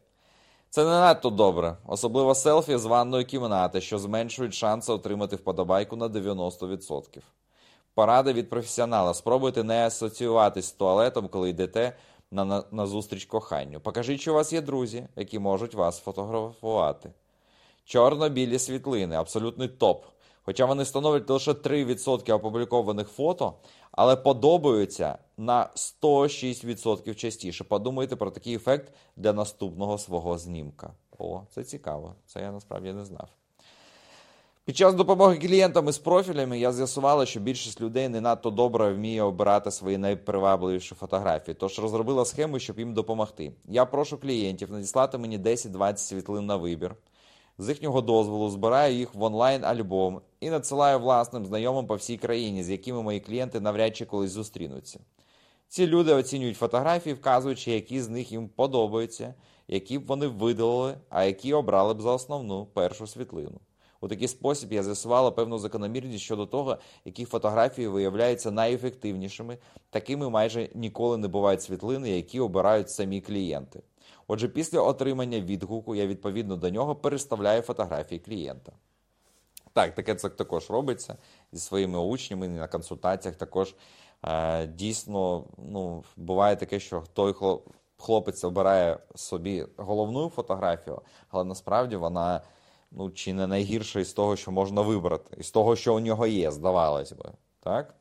Це не надто добре, особливо селфі з ванної кімнати, що зменшують шанси отримати вподобайку на 90%. Порада від професіонала. Спробуйте не асоціюватись з туалетом, коли йдете на, на, на зустріч коханню. Покажіть, що у вас є друзі, які можуть вас фотографувати. Чорно-білі світлини абсолютний топ. Хоча вони становлять лише 3% опублікованих фото, але подобаються на 106% частіше. Подумайте про такий ефект для наступного свого знімка. О, це цікаво. Це я насправді не знав. Під час допомоги клієнтам із профілями я з'ясувала, що більшість людей не надто добре вміє обирати свої найпривабливіші фотографії, тож розробила схему, щоб їм допомогти. Я прошу клієнтів надіслати мені 10-20 світлин на вибір. З їхнього дозволу збираю їх в онлайн-альбом і надсилаю власним знайомим по всій країні, з якими мої клієнти навряд чи колись зустрінуться. Ці люди оцінюють фотографії, вказуючи, які з них їм подобаються, які б вони видалили, а які обрали б за основну першу світлину. У такий спосіб я з'ясувала певну закономірність щодо того, які фотографії виявляються найефективнішими. Такими майже ніколи не бувають світлини, які обирають самі клієнти. Отже, після отримання відгуку я відповідно до нього переставляю фотографії клієнта. Так, таке це також робиться зі своїми учнями на консультаціях. Також е, дійсно ну, буває таке, що той хлопець обирає собі головну фотографію, але насправді вона ну, чи не найгірша із того, що можна вибрати, із того, що у нього є, здавалось би. Так?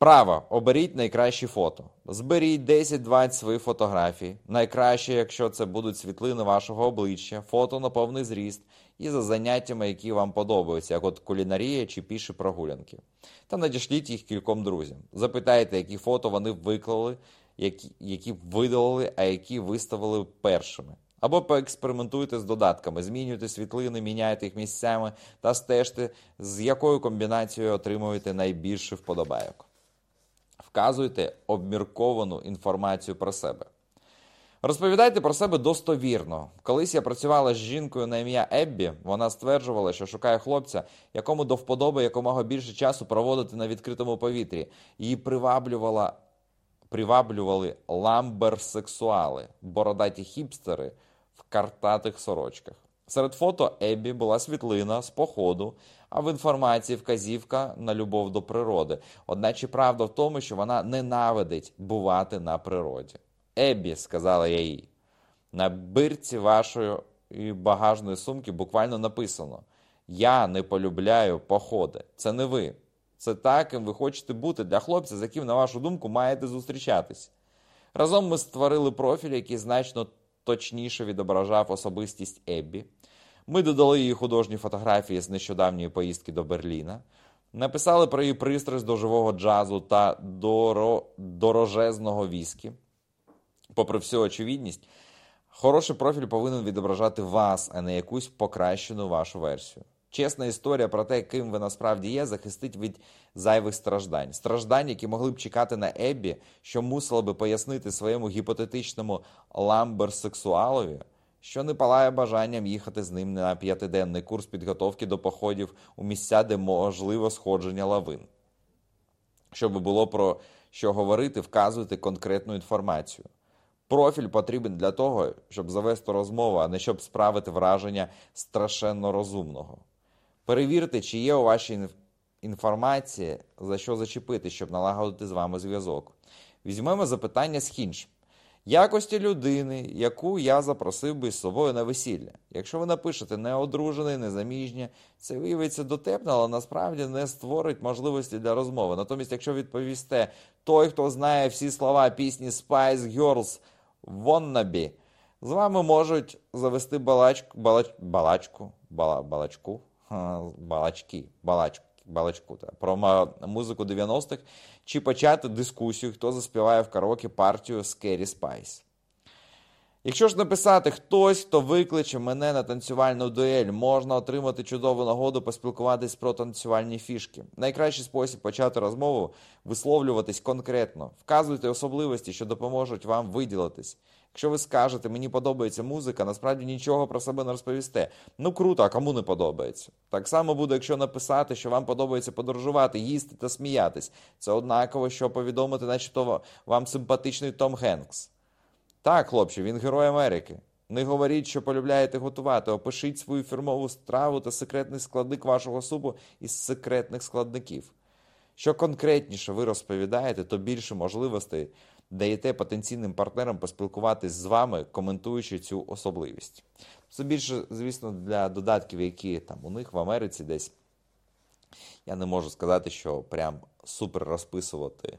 Вправо, оберіть найкращі фото. Зберіть 10-20 своїх фотографій. Найкраще, якщо це будуть світлини вашого обличчя, фото на повний зріст і за заняттями, які вам подобаються, як от кулінарія чи піші прогулянки. Та надішліть їх кільком друзям. Запитайте, які фото вони виклали, які, які видалили, а які виставили першими. Або поекспериментуйте з додатками, змінюйте світлини, міняйте їх місцями та стежте, з якою комбінацією отримуєте найбільше вподобайок. Вказуйте обмірковану інформацію про себе. Розповідайте про себе достовірно. Колись я працювала з жінкою на ім'я Еббі. Вона стверджувала, що шукає хлопця, якому до вподоби якомога більше часу проводити на відкритому повітрі. Її приваблювала, приваблювали ламберсексуали, бородаті хіпстери в картатих сорочках. Серед фото Еббі була світлина з походу, а в інформації вказівка на любов до природи. Одначе правда в тому, що вона ненавидить бувати на природі. Еббі, сказала я їй, на бирці вашої багажної сумки буквально написано: Я не полюбляю походи. Це не ви. Це так, ви хочете бути для хлопця, з яким, на вашу думку, маєте зустрічатись. Разом ми створили профіль, який значно точніше відображав особистість Еббі. Ми додали її художні фотографії з нещодавньої поїздки до Берліна, написали про її пристрасть до живого джазу та доро... дорожезного віскі. Попри всю очевидність, хороший профіль повинен відображати вас, а не якусь покращену вашу версію. Чесна історія про те, ким ви насправді є, захистить від зайвих страждань. Страждань, які могли б чекати на Еббі, що мусила би пояснити своєму гіпотетичному ламберсексуалові, що не палає бажанням їхати з ним на п'ятиденний курс підготовки до походів у місця, де можливо сходження лавин. Щоб було про що говорити, вказуйте конкретну інформацію. Профіль потрібен для того, щоб завести розмову, а не щоб справити враження страшенно розумного. Перевірте, чи є у вашій інформації за що зачепити, щоб налагодити з вами зв'язок. Візьмемо запитання з хінж. Якості людини, яку я запросив би з собою на весілля. Якщо ви напишете неодружений, незаміжня, це виявиться дотепно, але насправді не створить можливості для розмови. Натомість, якщо відповісте той, хто знає всі слова пісні Spice Girls Wannabe, з вами можуть завести балачку, балач, балачку, бала, балачку, балачки, балачку, балачку та, про музику 90-х, чи почати дискусію, хто заспіває в караоке партію Scary Spice. Якщо ж написати хтось, хто викличе мене на танцювальну дуель, можна отримати чудову нагоду поспілкуватись про танцювальні фішки. Найкращий спосіб почати розмову висловлюватись конкретно, вказуйте особливості, що допоможуть вам виділитись. Якщо ви скажете, мені подобається музика, насправді нічого про себе не розповісте. Ну круто, а кому не подобається. Так само буде, якщо написати, що вам подобається подорожувати, їсти та сміятись. Це однаково, що повідомити, начебто вам симпатичний Том Генкс. Так, хлопче, він герой Америки. Не говоріть, що полюбляєте готувати, опишіть свою фірмову страву та секретний складник вашого супу із секретних складників. Що конкретніше ви розповідаєте, то більше можливостей даєте потенційним партнерам поспілкуватись з вами, коментуючи цю особливість. Це більше, звісно, для додатків, які там у них в Америці десь. Я не можу сказати, що прям супер розписувати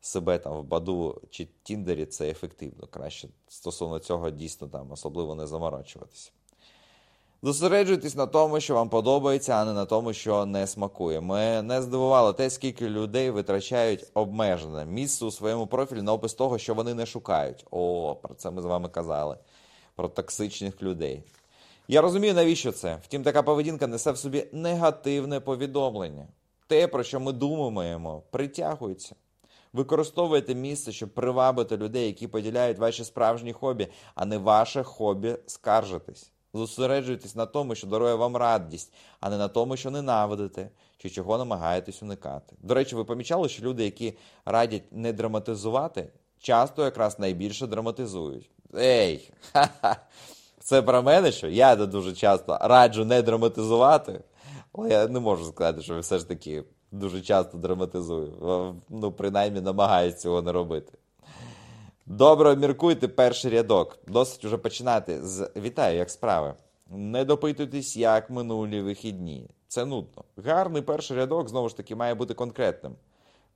себе там в Баду чи Тіндері це ефективно. Краще стосовно цього дійсно там особливо не заморачуватися. Зосереджуйтесь на тому, що вам подобається, а не на тому, що не смакує. Ми не здивували те, скільки людей витрачають обмежене місце у своєму профілі на опис того, що вони не шукають. О, про це ми з вами казали. Про токсичних людей. Я розумію, навіщо це. Втім, така поведінка несе в собі негативне повідомлення. Те, про що ми думаємо, притягується. Використовуйте місце, щоб привабити людей, які поділяють ваші справжні хобі, а не ваше хобі скаржитись. Зосереджуйтесь на тому, що дарує вам радість, а не на тому, що ненавидите, чи чого намагаєтесь уникати. До речі, ви помічали, що люди, які радять не драматизувати, часто якраз найбільше драматизують. Ей! Ха-ха! Це про мене, що я дуже часто раджу не драматизувати, але я не можу сказати, що ви все ж таки дуже часто драматизую. Ну, принаймні намагаюсь цього не робити. Добре, обміркуйте перший рядок. Досить уже починати з вітаю, як справи. Не допитуйтесь, як минулі вихідні. Це нудно. Гарний перший рядок, знову ж таки, має бути конкретним.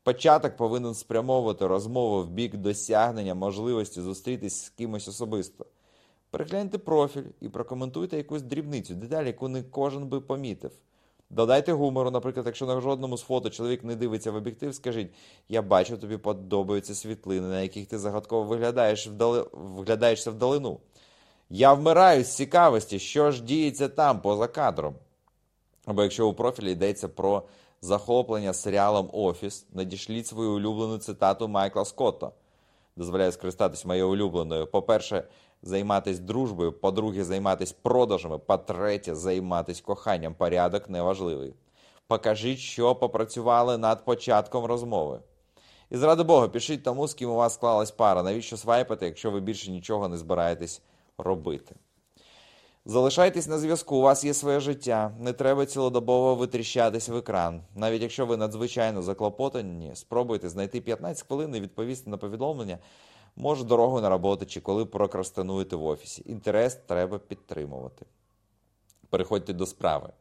Початок повинен спрямовувати розмову в бік досягнення можливості зустрітись з кимось особисто. Перегляньте профіль і прокоментуйте якусь дрібницю, деталь, яку не кожен би помітив. Додайте гумору, наприклад, якщо на жодному з фото чоловік не дивиться в об'єктив, скажіть, я бачу, тобі подобаються світлини, на яких ти загадково виглядаєш вдали... вглядаєшся вдалину. Я вмираю з цікавості, що ж діється там, поза кадром. Або якщо у профілі йдеться про захоплення серіалом Офіс, надішліть свою улюблену цитату Майкла Скотта. Дозволяю скористатись моєю улюбленою. По-перше, займатися дружбою, по-друге, займатися продажами, по-третє, займатися коханням. Порядок неважливий. Покажіть, що попрацювали над початком розмови. І зради Бога, пишіть тому, з ким у вас склалась пара. Навіщо свайпати, якщо ви більше нічого не збираєтесь робити? Залишайтесь на зв'язку, у вас є своє життя. Не треба цілодобово витріщатись в екран. Навіть якщо ви надзвичайно заклопотані, спробуйте знайти 15 хвилин і відповісти на повідомлення Може, дорогу на роботу чи коли прокрастинуєте в офісі. Інтерес треба підтримувати. Переходьте до справи.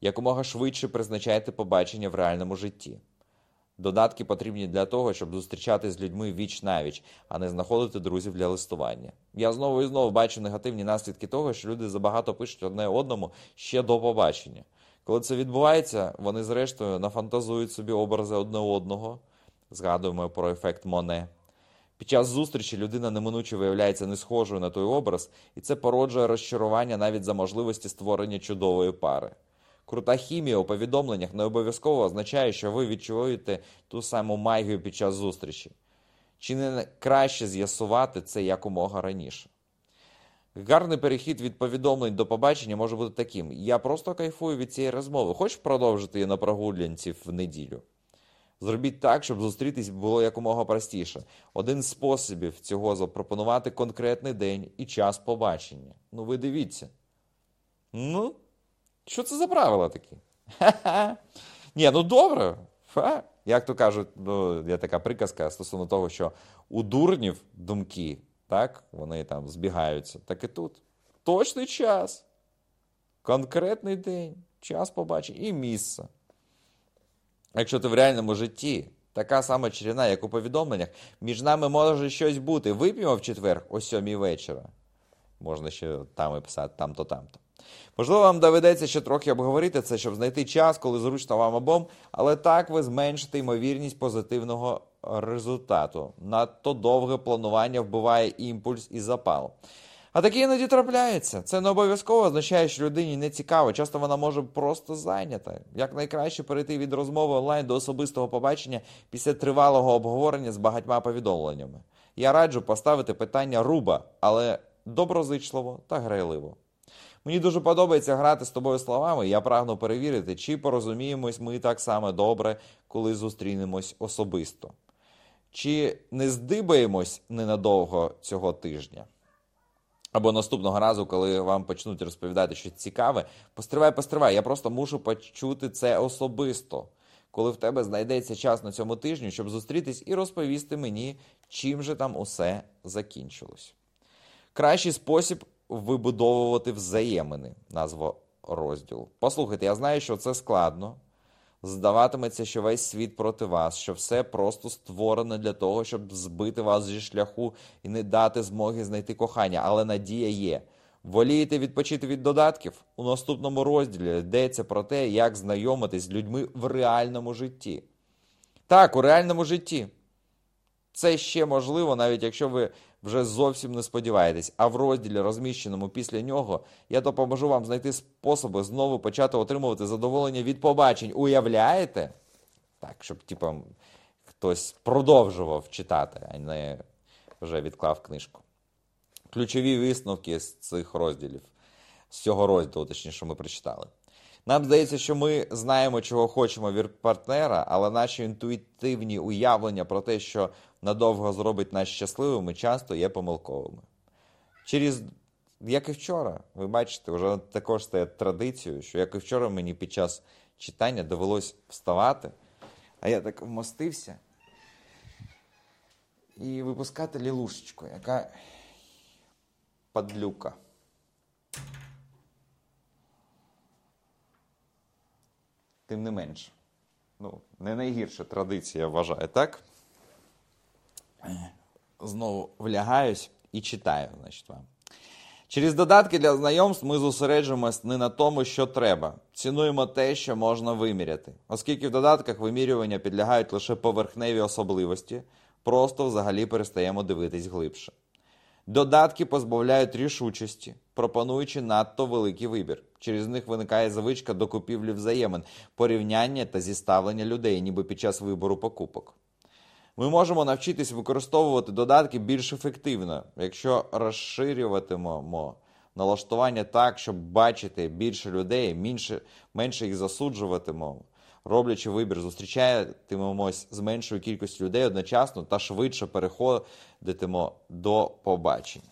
Якомога швидше призначайте побачення в реальному житті. Додатки потрібні для того, щоб зустрічатися з людьми віч навіч, а не знаходити друзів для листування. Я знову і знову бачу негативні наслідки того, що люди забагато пишуть одне одному ще до побачення. Коли це відбувається, вони зрештою нафантазують собі образи одне одного. Згадуємо про ефект Моне. Під час зустрічі людина неминуче виявляється не схожою на той образ, і це породжує розчарування навіть за можливості створення чудової пари. Крута хімія у повідомленнях не обов'язково означає, що ви відчуєте ту саму магію під час зустрічі. Чи не краще з'ясувати це якомога раніше? Гарний перехід від повідомлень до побачення може бути таким: я просто кайфую від цієї розмови. Хочеш продовжити її на прогулянці в неділю? Зробіть так, щоб зустрітись було якомога простіше. Один з способів цього запропонувати конкретний день і час побачення. Ну, ви дивіться. Ну, що це за правила такі? Ха-ха. (laughs) Ні, ну добре. Ха. Як то кажуть, ну, є така приказка стосовно того, що у дурнів думки, так, вони там збігаються. Так і тут. Точний час. Конкретний день, час побачення і місце. Якщо ти в реальному житті така сама чарівна, як у повідомленнях, між нами може щось бути. Вип'ємо в четвер о сьомій вечора. Можна ще там і писати там-то, там-то. Можливо, вам доведеться ще трохи обговорити це, щоб знайти час, коли зручно вам обом, але так ви зменшите ймовірність позитивного результату. Надто довге планування вбиває імпульс і запал. А таке іноді трапляється. Це не обов'язково означає, що людині не цікаво. Часто вона може просто зайнята. Як найкраще перейти від розмови онлайн до особистого побачення після тривалого обговорення з багатьма повідомленнями. Я раджу поставити питання руба, але доброзичливо та грайливо. Мені дуже подобається грати з тобою словами. Я прагну перевірити, чи порозуміємось ми так само добре, коли зустрінемось особисто. Чи не здибаємось ненадовго цього тижня? Або наступного разу, коли вам почнуть розповідати щось цікаве, постривай, постривай. Я просто мушу почути це особисто, коли в тебе знайдеться час на цьому тижні, щоб зустрітись і розповісти мені, чим же там усе закінчилось. Кращий спосіб вибудовувати взаємини, назва розділу. Послухайте, я знаю, що це складно. Здаватиметься, що весь світ проти вас, що все просто створено для того, щоб збити вас зі шляху і не дати змоги знайти кохання, але надія є. Волієте відпочити від додатків? У наступному розділі йдеться про те, як знайомитись з людьми в реальному житті. Так, у реальному житті. Це ще можливо, навіть якщо ви вже зовсім не сподіваєтесь. А в розділі, розміщеному після нього, я допоможу вам знайти способи знову почати отримувати задоволення від побачень. Уявляєте? Так, щоб типу, хтось продовжував читати, а не вже відклав книжку. Ключові висновки з цих розділів, з цього розділу, точніше, що ми прочитали. Нам здається, що ми знаємо, чого хочемо від партнера, але наші інтуїтивні уявлення про те, що надовго зробить нас щасливими, часто є помилковими. Через, як і вчора, ви бачите, вже також стає традицією, що як і вчора мені під час читання довелось вставати, а я так вмостився і випускати лілушечку, яка падлюка. Тим не менше. Ну, не найгірша традиція, вважаю, так? Знову влягаюсь і читаю, значить, вам. Через додатки для знайомств ми зосереджуємось не на тому, що треба. Цінуємо те, що можна виміряти. Оскільки в додатках вимірювання підлягають лише поверхневі особливості, просто взагалі перестаємо дивитись глибше. Додатки позбавляють рішучості, пропонуючи надто великий вибір. Через них виникає звичка до купівлі взаємин, порівняння та зіставлення людей, ніби під час вибору покупок. Ми можемо навчитись використовувати додатки більш ефективно, якщо розширюватимемо налаштування так, щоб бачити більше людей, менше, менше їх засуджуватимемо, роблячи вибір, зустрічатимемось з меншою кількістю людей одночасно та швидше переходитимо до побачення.